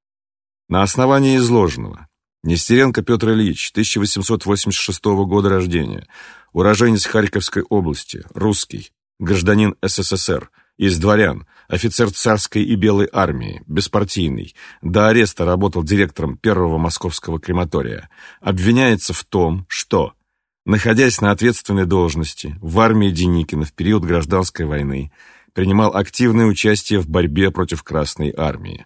На основании изложенного. Нестеренко Петр Ильич, 1886 года рождения, уроженец Харьковской области, русский, гражданин СССР, из дворян, офицер царской и белой армии, беспартийный, до ареста работал директором первого московского крематория, обвиняется в том, что находясь на ответственной должности в армии Деникина в период гражданской войны, принимал активное участие в борьбе против Красной армии.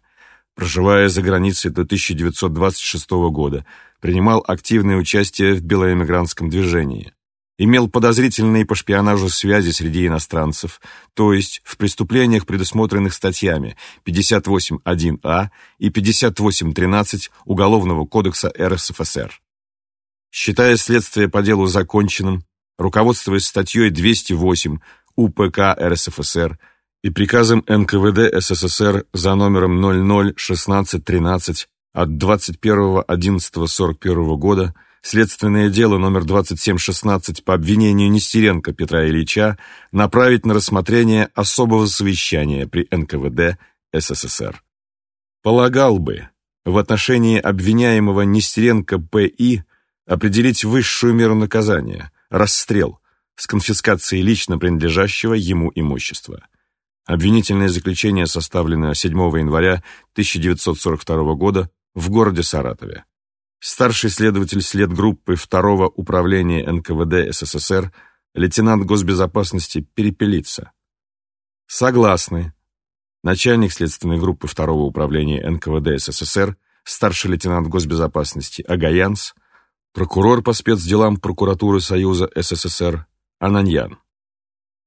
Проживая за границей до 1926 года, принимал активное участие в белоэмигрантском движении. Имел подозрительные по шпионажу связи среди иностранцев, то есть в преступлениях, предусмотренных статьями 58.1а и 58.13 Уголовного кодекса РСФСР. Считая следствие по делу законченным, руководствуясь статьей 208 УПК РСФСР и приказом НКВД СССР за номером 001613 от 21.11.41 года, следственное дело номер 2716 по обвинению Нестеренко Петра Ильича направить на рассмотрение особого совещания при НКВД СССР. Полагал бы, в отношении обвиняемого Нестеренко П.И определить высшую меру наказания – расстрел с конфискацией лично принадлежащего ему имущества. Обвинительное заключение составлено 7 января 1942 года в городе Саратове. Старший следователь следгруппы 2 управления НКВД СССР лейтенант госбезопасности Перепелица. Согласны. Начальник следственной группы 2 управления НКВД СССР старший лейтенант госбезопасности Агаянс Прокурор по спецделам прокуратуры Союза СССР Ананьян.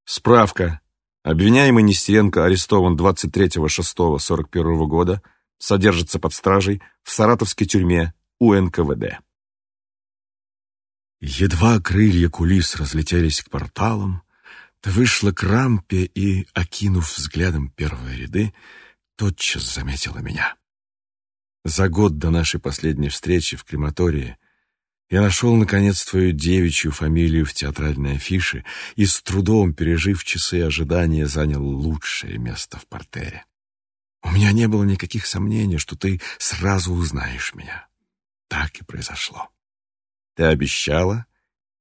Справка. Обвиняемый Нестеренко арестован 23.06.41 года, содержится под стражей в саратовской тюрьме УНКВД. Едва крылья кулис разлетелись к порталам, ты вышла к рампе и, окинув взглядом первые ряды, тотчас заметила меня. За год до нашей последней встречи в крематории я нашел, наконец, твою девичью фамилию в театральной афише и, с трудом пережив часы ожидания, занял лучшее место в портере. У меня не было никаких сомнений, что ты сразу узнаешь меня. Так и произошло. Ты обещала,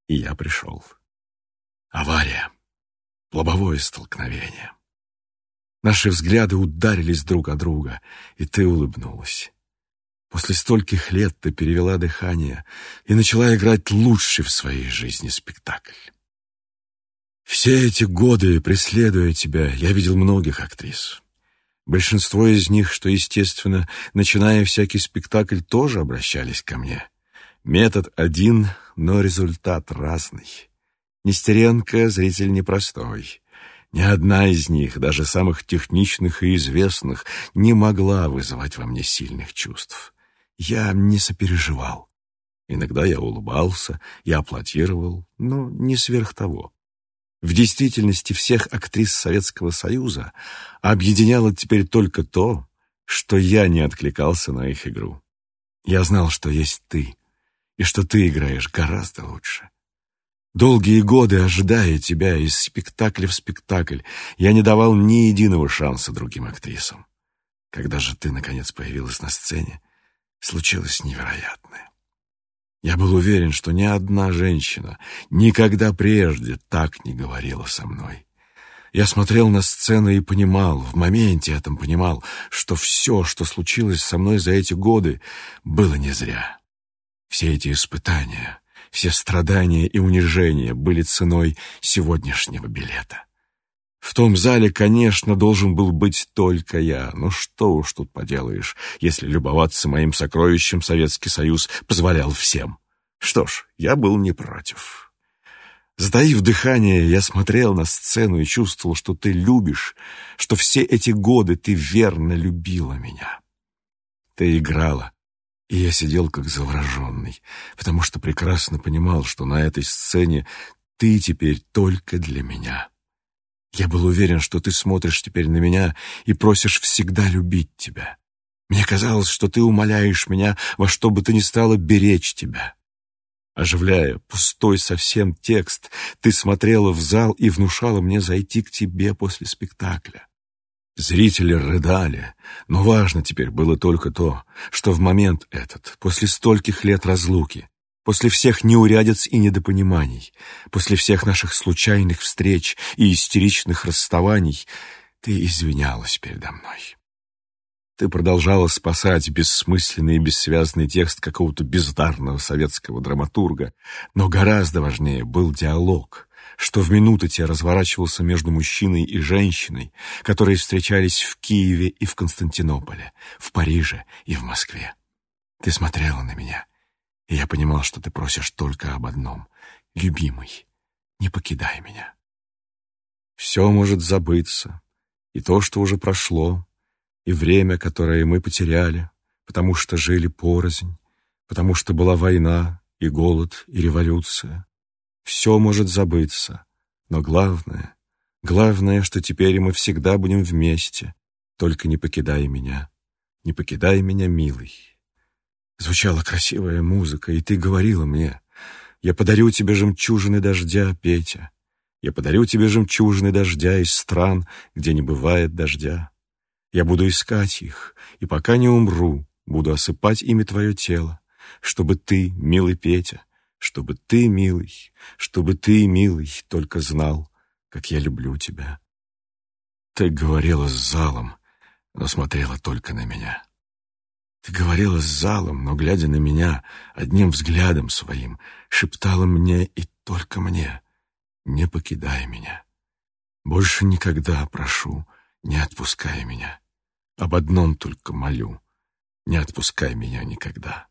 и я пришел. Авария. Лобовое столкновение. Наши взгляды ударились друг о друга, и ты улыбнулась. После стольких лет ты перевела дыхание и начала играть лучший в своей жизни спектакль. Все эти годы, преследуя тебя, я видел многих актрис. Большинство из них, что естественно, начиная всякий спектакль, тоже обращались ко мне. Метод один, но результат разный. Нестеренко — зритель непростой. Ни одна из них, даже самых техничных и известных, не могла вызывать во мне сильных чувств. Я не сопереживал. Иногда я улыбался, я аплодировал, но не сверх того. В действительности всех актрис Советского Союза объединяло теперь только то, что я не откликался на их игру. Я знал, что есть ты, и что ты играешь гораздо лучше. Долгие годы, ожидая тебя из спектакля в спектакль, я не давал ни единого шанса другим актрисам. Когда же ты, наконец, появилась на сцене, случилось невероятное. Я был уверен, что ни одна женщина никогда прежде так не говорила со мной. Я смотрел на сцену и понимал, в моменте этом понимал, что все, что случилось со мной за эти годы, было не зря. Все эти испытания, Все страдания и унижения были ценой сегодняшнего билета. В том зале, конечно, должен был быть только я. Но что уж тут поделаешь, если любоваться моим сокровищем Советский Союз позволял всем. Что ж, я был не против. Затаив дыхание, я смотрел на сцену и чувствовал, что ты любишь, что все эти годы ты верно любила меня. Ты играла, и я сидел как завороженный, потому что прекрасно понимал, что на этой сцене ты теперь только для меня. Я был уверен, что ты смотришь теперь на меня и просишь всегда любить тебя. Мне казалось, что ты умоляешь меня во что бы то ни стало беречь тебя. Оживляя пустой совсем текст, ты смотрела в зал и внушала мне зайти к тебе после спектакля. Зрители рыдали, но важно теперь было только то, что в момент этот, после стольких лет разлуки, После всех неурядиц и недопониманий, после всех наших случайных встреч и истеричных расставаний, ты извинялась передо мной. Ты продолжала спасать бессмысленный и бессвязный текст какого-то бездарного советского драматурга, но гораздо важнее был диалог, что в минуты те разворачивался между мужчиной и женщиной, которые встречались в Киеве и в Константинополе, в Париже и в Москве. Ты смотрела на меня — я понимал, что ты просишь только об одном. Любимый, не покидай меня. Все может забыться, и то, что уже прошло, и время, которое мы потеряли, потому что жили порознь, потому что была война, и голод, и революция. Все может забыться, но главное, главное, что теперь мы всегда будем вместе, только не покидай меня, не покидай меня, милый. Звучала красивая музыка, и ты говорила мне, «Я подарю тебе жемчужины дождя, Петя. Я подарю тебе жемчужины дождя из стран, где не бывает дождя. Я буду искать их, и пока не умру, буду осыпать ими твое тело, чтобы ты, милый Петя, чтобы ты, милый, чтобы ты, милый, только знал, как я люблю тебя». Ты говорила с залом, но смотрела только на меня. Ты говорила с залом, но, глядя на меня, одним взглядом своим, шептала мне и только мне, «Не покидай меня. Больше никогда прошу, не отпускай меня. Об одном только молю, не отпускай меня никогда.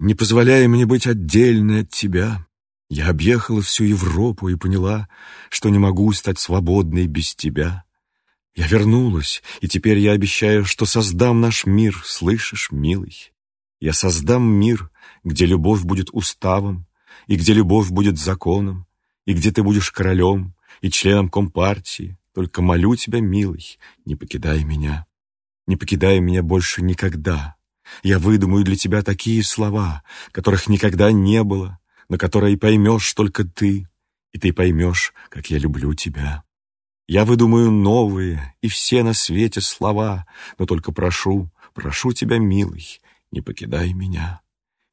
Не позволяя мне быть отдельной от тебя, я объехала всю Европу и поняла, что не могу стать свободной без тебя». Я вернулась, и теперь я обещаю, что создам наш мир, слышишь, милый? Я создам мир, где любовь будет уставом, и где любовь будет законом, и где ты будешь королем и членом компартии. Только молю тебя, милый, не покидай меня. Не покидай меня больше никогда. Я выдумаю для тебя такие слова, которых никогда не было, на которые поймешь только ты, и ты поймешь, как я люблю тебя. Я выдумаю новые и все на свете слова, но только прошу, прошу тебя, милый, не покидай меня.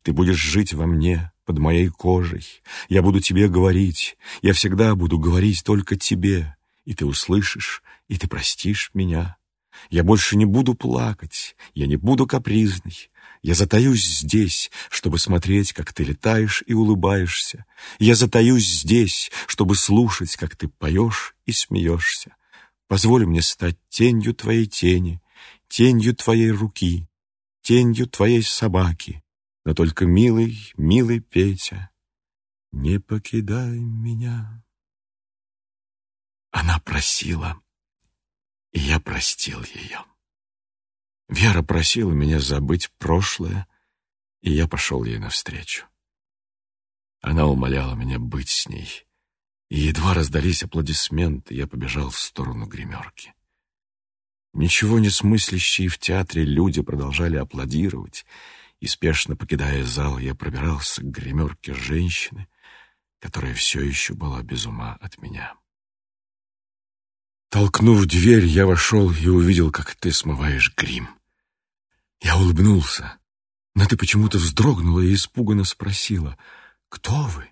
Ты будешь жить во мне, под моей кожей. Я буду тебе говорить, я всегда буду говорить только тебе, и ты услышишь, и ты простишь меня. Я больше не буду плакать, я не буду капризной, я затаюсь здесь, чтобы смотреть, как ты летаешь и улыбаешься. Я затаюсь здесь, чтобы слушать, как ты поешь и смеешься. Позволь мне стать тенью твоей тени, тенью твоей руки, тенью твоей собаки. Но только, милый, милый Петя, не покидай меня. Она просила, и я простил ее. Вера просила меня забыть прошлое, и я пошел ей навстречу. Она умоляла меня быть с ней, и едва раздались аплодисменты, я побежал в сторону гримерки. Ничего не смыслящие в театре люди продолжали аплодировать, и, спешно покидая зал, я пробирался к гримерке женщины, которая все еще была без ума от меня. Толкнув дверь, я вошел и увидел, как ты смываешь грим. Я улыбнулся, но ты почему-то вздрогнула и испуганно спросила, «Кто вы?»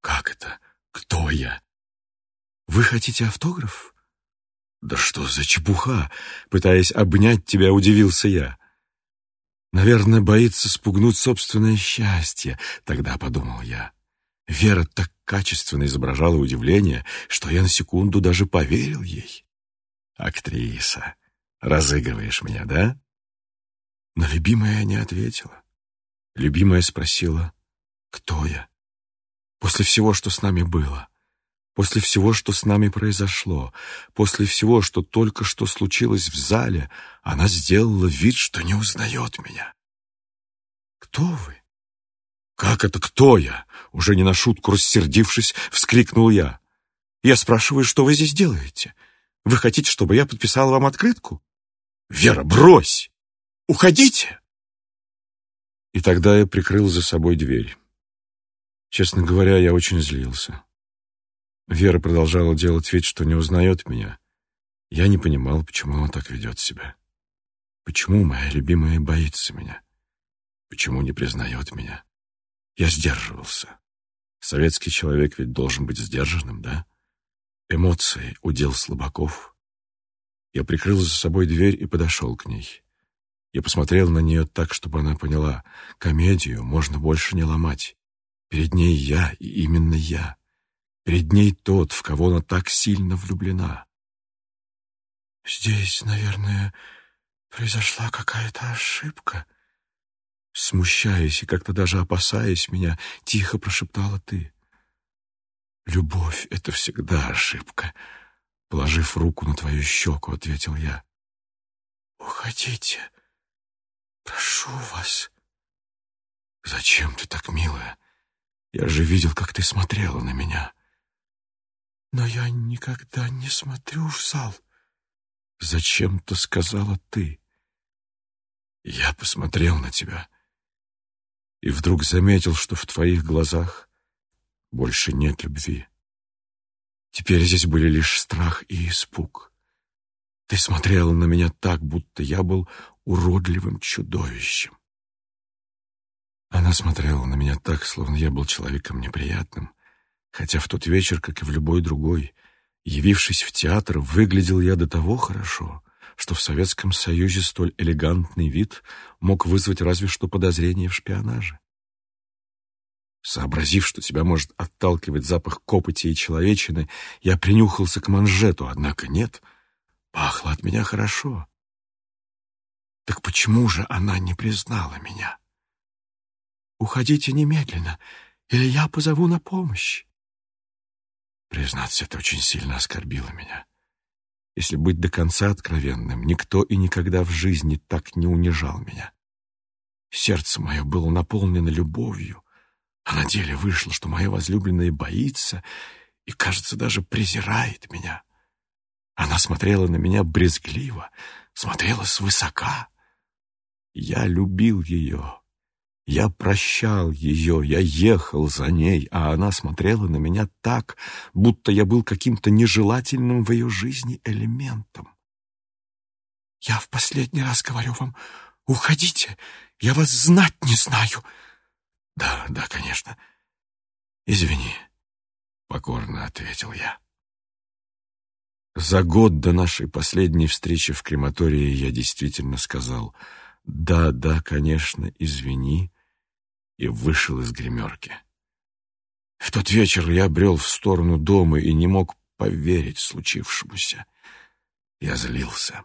«Как это? Кто я?» «Вы хотите автограф?» «Да что за чепуха?» Пытаясь обнять тебя, удивился я. Наверное, боится спугнуть собственное счастье, тогда подумал я. Вера так качественно изображала удивление, что я на секунду даже поверил ей. Актриса, разыгрываешь меня, да? Но любимая не ответила. Любимая спросила, кто я? После всего, что с нами было, после всего, что с нами произошло, после всего, что только что случилось в зале, она сделала вид, что не узнает меня. «Кто вы?» «Как это кто я?» Уже не на шутку рассердившись, вскрикнул я. «Я спрашиваю, что вы здесь делаете? Вы хотите, чтобы я подписал вам открытку?» «Вера, брось! Уходите!» И тогда я прикрыл за собой дверь. Честно говоря, я очень злился. Вера продолжала делать вид, что не узнает меня. Я не понимал, почему она так ведет себя. Почему моя любимая боится меня? Почему не признает меня? Я сдерживался. Советский человек ведь должен быть сдержанным, да? Эмоции — удел слабаков. Я прикрыл за собой дверь и подошел к ней. Я посмотрел на нее так, чтобы она поняла, комедию можно больше не ломать. Перед ней я, и именно я. Перед ней тот, в кого она так сильно влюблена. «Здесь, наверное, произошла какая-то ошибка», Смущаясь и как-то даже опасаясь меня, тихо прошептала ты. «Любовь — это всегда ошибка», — положив руку на твою щеку, ответил я. «Уходите, прошу вас». «Зачем ты так, милая? Я же видел, как ты смотрела на меня». «Но я никогда не смотрю в зал». «Зачем-то сказала ты». Я посмотрел на тебя и вдруг заметил, что в твоих глазах больше нет любви. Теперь здесь были лишь страх и испуг. Ты смотрела на меня так, будто я был уродливым чудовищем. Она смотрела на меня так, словно я был человеком неприятным, хотя в тот вечер, как и в любой другой, явившись в театр, выглядел я до того хорошо, что в Советском Союзе столь элегантный вид мог вызвать разве что подозрение в шпионаже. Сообразив, что тебя может отталкивать запах копоти и человечины, я принюхался к манжету, однако нет, пахло от меня хорошо. Так почему же она не признала меня? Уходите немедленно, или я позову на помощь. Признаться, это очень сильно оскорбило меня. Если быть до конца откровенным, никто и никогда в жизни так не унижал меня. Сердце мое было наполнено любовью, а на деле вышло, что моя возлюбленная боится и, кажется, даже презирает меня. Она смотрела на меня брезгливо, смотрела свысока. Я любил ее. Я прощал ее, я ехал за ней, а она смотрела на меня так, будто я был каким-то нежелательным в ее жизни элементом. «Я в последний раз говорю вам, уходите, я вас знать не знаю», «Да, да, конечно. Извини», — покорно ответил я. За год до нашей последней встречи в крематории я действительно сказал «Да, да, конечно, извини» и вышел из гримерки. В тот вечер я брел в сторону дома и не мог поверить случившемуся. Я злился.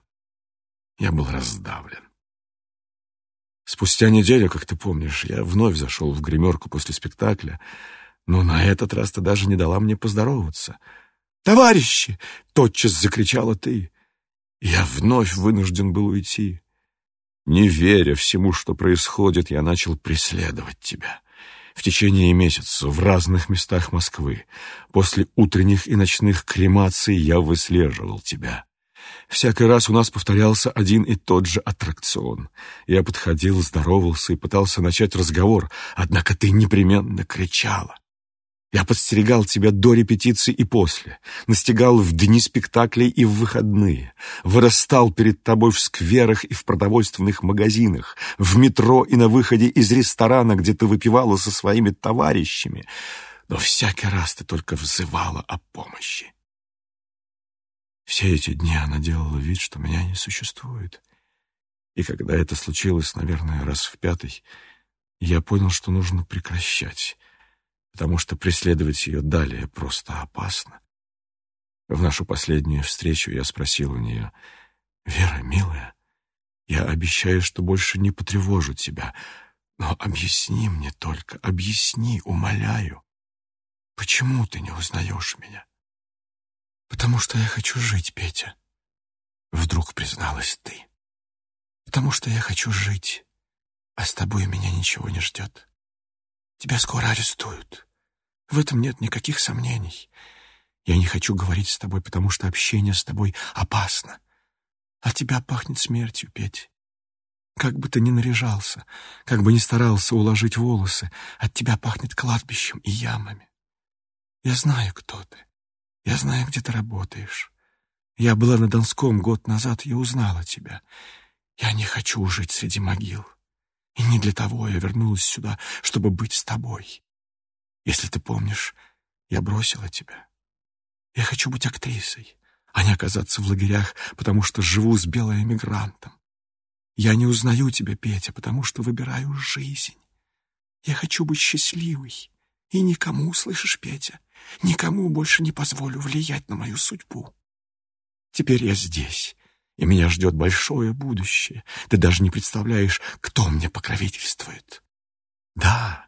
Я был раздавлен. Спустя неделю, как ты помнишь, я вновь зашел в гримерку после спектакля, но на этот раз ты даже не дала мне поздороваться. «Товарищи!» — тотчас закричала ты. Я вновь вынужден был уйти. Не веря всему, что происходит, я начал преследовать тебя. В течение месяца в разных местах Москвы, после утренних и ночных кремаций, я выслеживал тебя. Всякий раз у нас повторялся один и тот же аттракцион. Я подходил, здоровался и пытался начать разговор, однако ты непременно кричала. Я подстерегал тебя до репетиции и после, настигал в дни спектаклей и в выходные, вырастал перед тобой в скверах и в продовольственных магазинах, в метро и на выходе из ресторана, где ты выпивала со своими товарищами. Но всякий раз ты только взывала о помощи. Все эти дни она делала вид, что меня не существует. И когда это случилось, наверное, раз в пятый, я понял, что нужно прекращать, потому что преследовать ее далее просто опасно. В нашу последнюю встречу я спросил у нее, «Вера, милая, я обещаю, что больше не потревожу тебя, но объясни мне только, объясни, умоляю, почему ты не узнаешь меня?» «Потому что я хочу жить, Петя», — вдруг призналась ты. «Потому что я хочу жить, а с тобой меня ничего не ждет. Тебя скоро арестуют. В этом нет никаких сомнений. Я не хочу говорить с тобой, потому что общение с тобой опасно. От тебя пахнет смертью, Петь. Как бы ты ни наряжался, как бы ни старался уложить волосы, от тебя пахнет кладбищем и ямами. Я знаю, кто ты. Я знаю, где ты работаешь. Я была на Донском год назад, я узнала тебя. Я не хочу жить среди могил. И не для того я вернулась сюда, чтобы быть с тобой. Если ты помнишь, я бросила тебя. Я хочу быть актрисой, а не оказаться в лагерях, потому что живу с белым эмигрантом. Я не узнаю тебя, Петя, потому что выбираю жизнь. Я хочу быть счастливой. И никому, слышишь, Петя, никому больше не позволю влиять на мою судьбу. Теперь я здесь, и меня ждет большое будущее. Ты даже не представляешь, кто мне покровительствует. Да,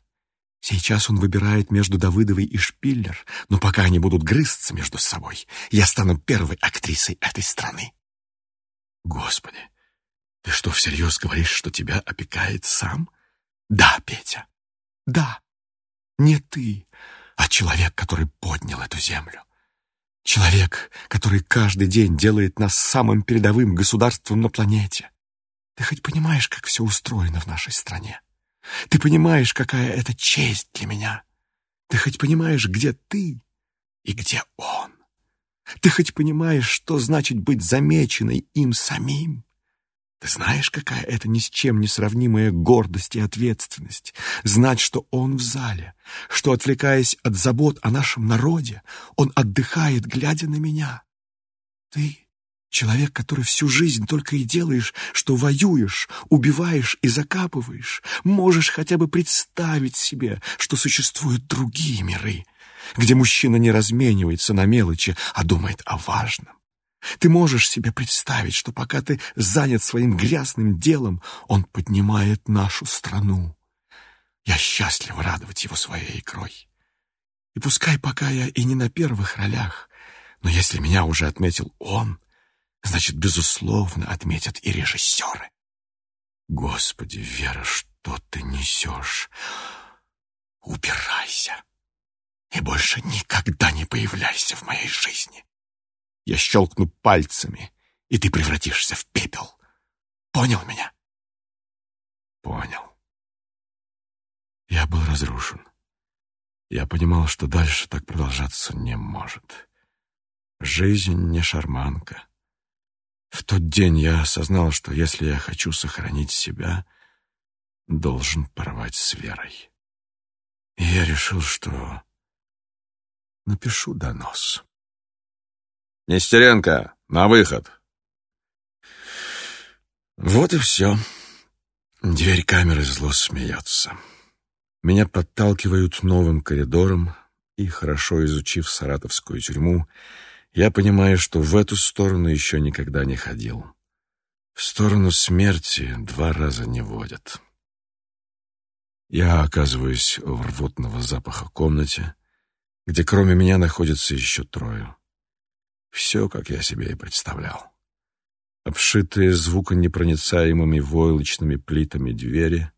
сейчас он выбирает между Давыдовой и Шпиллер, но пока они будут грызться между собой, я стану первой актрисой этой страны. Господи, ты что, всерьез говоришь, что тебя опекает сам? Да, Петя, да. Не ты, а человек, который поднял эту землю. Человек, который каждый день делает нас самым передовым государством на планете. Ты хоть понимаешь, как все устроено в нашей стране? Ты понимаешь, какая это честь для меня? Ты хоть понимаешь, где ты и где он? Ты хоть понимаешь, что значит быть замеченной им самим? Ты знаешь, какая это ни с чем не сравнимая гордость и ответственность, знать, что он в зале, что, отвлекаясь от забот о нашем народе, он отдыхает, глядя на меня. Ты — человек, который всю жизнь только и делаешь, что воюешь, убиваешь и закапываешь, можешь хотя бы представить себе, что существуют другие миры, где мужчина не разменивается на мелочи, а думает о важном. Ты можешь себе представить, что пока ты занят своим грязным делом, он поднимает нашу страну. Я счастлив радовать его своей игрой. И пускай пока я и не на первых ролях, но если меня уже отметил он, значит, безусловно, отметят и режиссеры. Господи, Вера, что ты несешь? Убирайся и больше никогда не появляйся в моей жизни. Я щелкну пальцами, и ты превратишься в пепел. Понял меня? Понял. Я был разрушен. Я понимал, что дальше так продолжаться не может. Жизнь не шарманка. В тот день я осознал, что если я хочу сохранить себя, должен порвать с Верой. И я решил, что напишу донос. Нестеренко, на выход!» Вот и все. Дверь камеры зло смеется. Меня подталкивают новым коридором, и, хорошо изучив саратовскую тюрьму, я понимаю, что в эту сторону еще никогда не ходил. В сторону смерти два раза не водят. Я оказываюсь в рвотного запаха комнате, где кроме меня находится еще трое. Все, как я себе и представлял. Обшитые звуконепроницаемыми войлочными плитами двери,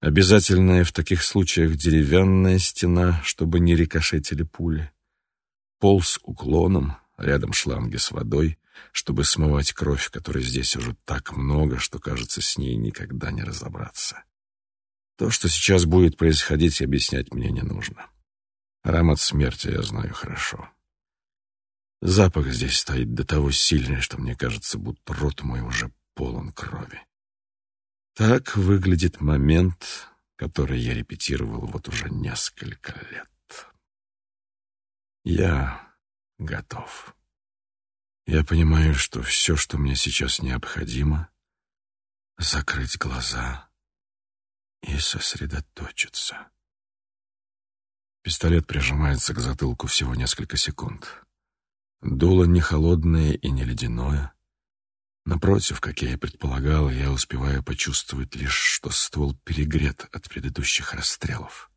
обязательная в таких случаях деревянная стена, чтобы не рикошетили пули, пол с уклоном, рядом шланги с водой, чтобы смывать кровь, которой здесь уже так много, что, кажется, с ней никогда не разобраться. То, что сейчас будет происходить, объяснять мне не нужно. Аромат смерти я знаю хорошо. Запах здесь стоит до того сильный, что мне кажется, будто рот мой уже полон крови. Так выглядит момент, который я репетировал вот уже несколько лет. Я готов. Я понимаю, что все, что мне сейчас необходимо, закрыть глаза и сосредоточиться. Пистолет прижимается к затылку всего несколько секунд. Дуло не холодное и не ледяное. Напротив, как я и предполагал, я успеваю почувствовать лишь, что ствол перегрет от предыдущих расстрелов.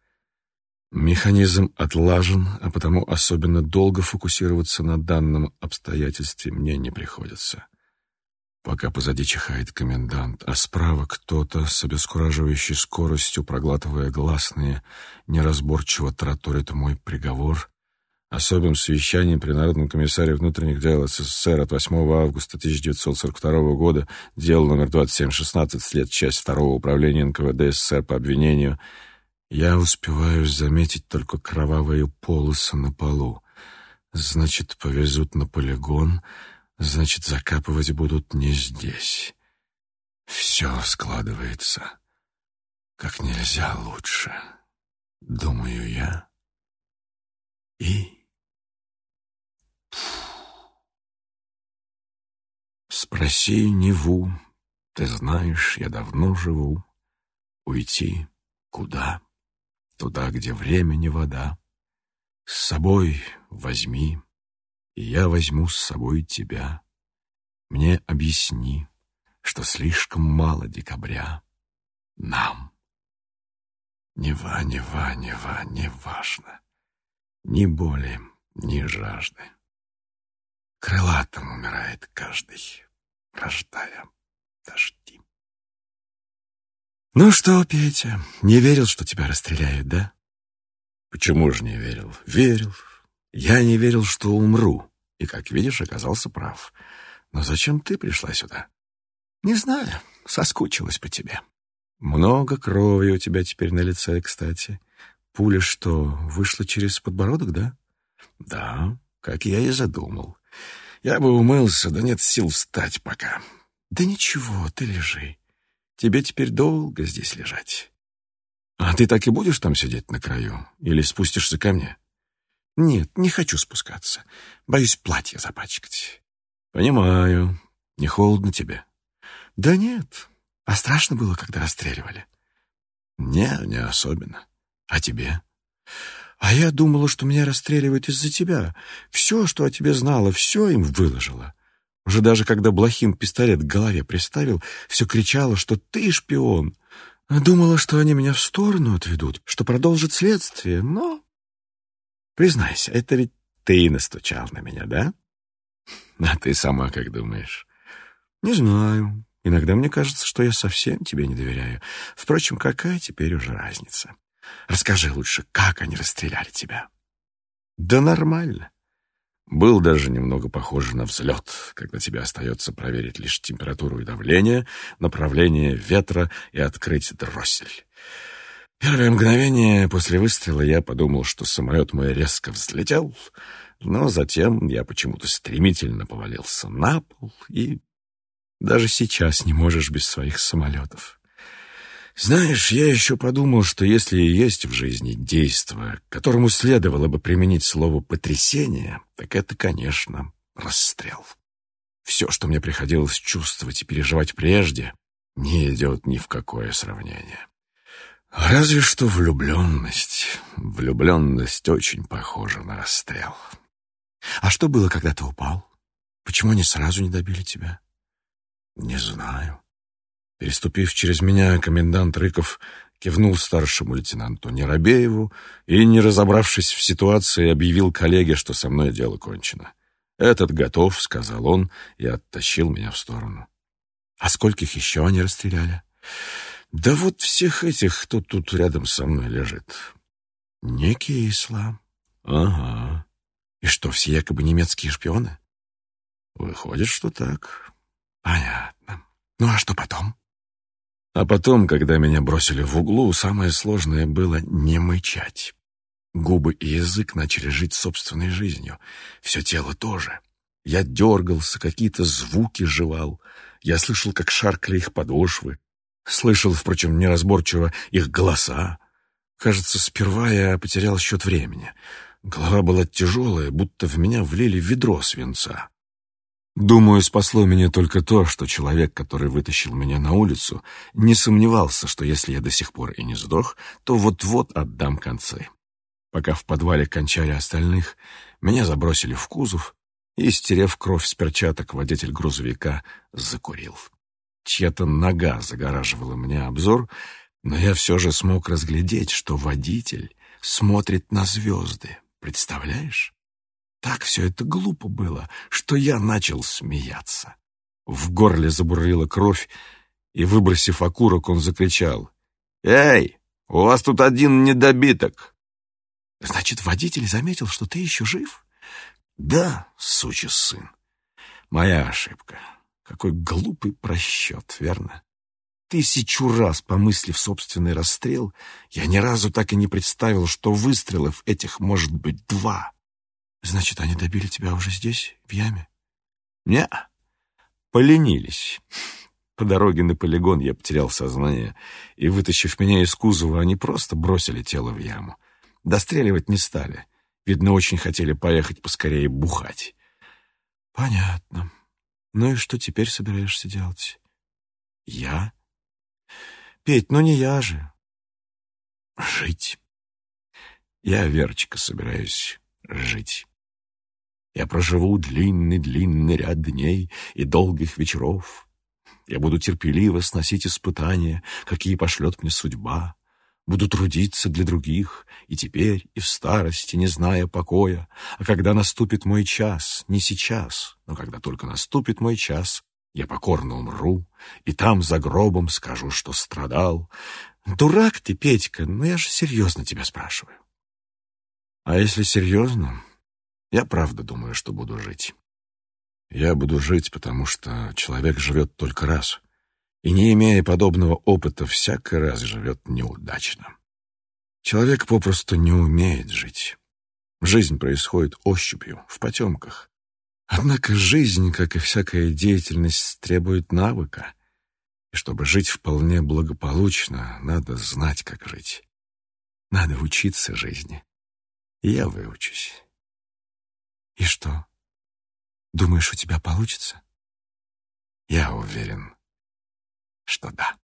Механизм отлажен, а потому особенно долго фокусироваться на данном обстоятельстве мне не приходится. Пока позади чихает комендант, а справа кто-то с обескураживающей скоростью, проглатывая гласные, неразборчиво тараторит мой приговор, особым совещанием при Народном комиссаре внутренних дел СССР от 8 августа 1942 года, дело номер 2716, след часть второго управления НКВД СССР по обвинению — я успеваю заметить только кровавые полосы на полу. Значит, повезут на полигон, значит, закапывать будут не здесь. Все складывается как нельзя лучше, думаю я. И... Спроси Неву, ты знаешь, я давно живу. Уйти куда? туда, где время не вода. С собой возьми, и я возьму с собой тебя. Мне объясни, что слишком мало декабря нам. Нева, Нева, Нева, не важно. Ни боли, ни жажды. Крылатым умирает каждый, рождая дожди. «Ну что, Петя, не верил, что тебя расстреляют, да?» «Почему же не верил?» «Верил. Я не верил, что умру. И, как видишь, оказался прав. Но зачем ты пришла сюда?» «Не знаю. Соскучилась по тебе». «Много крови у тебя теперь на лице, кстати. Пуля что, вышла через подбородок, да?» «Да, как я и задумал. Я бы умылся, да нет сил встать пока». «Да ничего, ты лежи. Тебе теперь долго здесь лежать. А ты так и будешь там сидеть на краю? Или спустишься ко мне? Нет, не хочу спускаться. Боюсь платье запачкать. Понимаю. Не холодно тебе? Да нет. А страшно было, когда расстреливали? Не, не особенно. А тебе? А я думала, что меня расстреливают из-за тебя. Все, что о тебе знала, все им выложила. Уже даже когда Блохин пистолет к голове приставил, все кричало, что ты шпион. Думала, что они меня в сторону отведут, что продолжат следствие, но... Признайся, это ведь ты настучал на меня, да? А ты сама как думаешь? Не знаю. Иногда мне кажется, что я совсем тебе не доверяю. Впрочем, какая теперь уже разница? Расскажи лучше, как они расстреляли тебя? Да нормально. Был даже немного похож на взлет, когда тебе остается проверить лишь температуру и давление, направление ветра и открыть дроссель. Первое мгновение после выстрела я подумал, что самолет мой резко взлетел, но затем я почему-то стремительно повалился на пол, и даже сейчас не можешь без своих самолетов. Знаешь, я еще подумал, что если есть в жизни действо, которому следовало бы применить слово «потрясение», так это, конечно, расстрел. Все, что мне приходилось чувствовать и переживать прежде, не идет ни в какое сравнение. Разве что влюбленность. Влюбленность очень похожа на расстрел. А что было, когда ты упал? Почему они сразу не добили тебя? Не знаю. Переступив через меня, комендант Рыков кивнул старшему лейтенанту Неробееву и, не разобравшись в ситуации, объявил коллеге, что со мной дело кончено. «Этот готов», — сказал он и оттащил меня в сторону. «А скольких еще они расстреляли?» «Да вот всех этих, кто тут рядом со мной лежит». «Не кисло». «Ага». «И что, все якобы немецкие шпионы?» «Выходит, что так». «Понятно. Ну а что потом?» А потом, когда меня бросили в углу, самое сложное было не мычать. Губы и язык начали жить собственной жизнью. Все тело тоже. Я дергался, какие-то звуки жевал. Я слышал, как шаркали их подошвы. Слышал, впрочем, неразборчиво их голоса. Кажется, сперва я потерял счет времени. Голова была тяжелая, будто в меня влили ведро свинца. Думаю, спасло меня только то, что человек, который вытащил меня на улицу, не сомневался, что если я до сих пор и не сдох, то вот-вот отдам концы. Пока в подвале кончали остальных, меня забросили в кузов, и, стерев кровь с перчаток, водитель грузовика закурил. Чья-то нога загораживала мне обзор, но я все же смог разглядеть, что водитель смотрит на звезды. Представляешь? Так все это глупо было, что я начал смеяться. В горле забурлила кровь, и, выбросив окурок, он закричал. «Эй, у вас тут один недобиток!» «Значит, водитель заметил, что ты еще жив?» «Да, сучий сын. Моя ошибка. Какой глупый просчет, верно? Тысячу раз помыслив собственный расстрел, я ни разу так и не представил, что выстрелов этих может быть два. Значит, они добили тебя уже здесь, в яме? Не, поленились. По дороге на полигон я потерял сознание, и, вытащив меня из кузова, они просто бросили тело в яму. Достреливать не стали. Видно, очень хотели поехать поскорее бухать. Понятно. Ну и что теперь собираешься делать? Я? Петь, ну не я же. Жить. Я, Верочка, собираюсь жить. Я проживу длинный-длинный ряд дней и долгих вечеров. Я буду терпеливо сносить испытания, какие пошлет мне судьба. Буду трудиться для других, и теперь, и в старости, не зная покоя. А когда наступит мой час, не сейчас, но когда только наступит мой час, я покорно умру, и там за гробом скажу, что страдал. Дурак ты, Петька, но я же серьезно тебя спрашиваю. А если серьезно, я правда думаю, что буду жить. Я буду жить, потому что человек живет только раз, и, не имея подобного опыта, всякий раз живет неудачно. Человек попросту не умеет жить. Жизнь происходит ощупью, в потемках. Однако жизнь, как и всякая деятельность, требует навыка. И чтобы жить вполне благополучно, надо знать, как жить. Надо учиться жизни. И я выучусь. И что? Думаешь, у тебя получится? Я уверен, что да.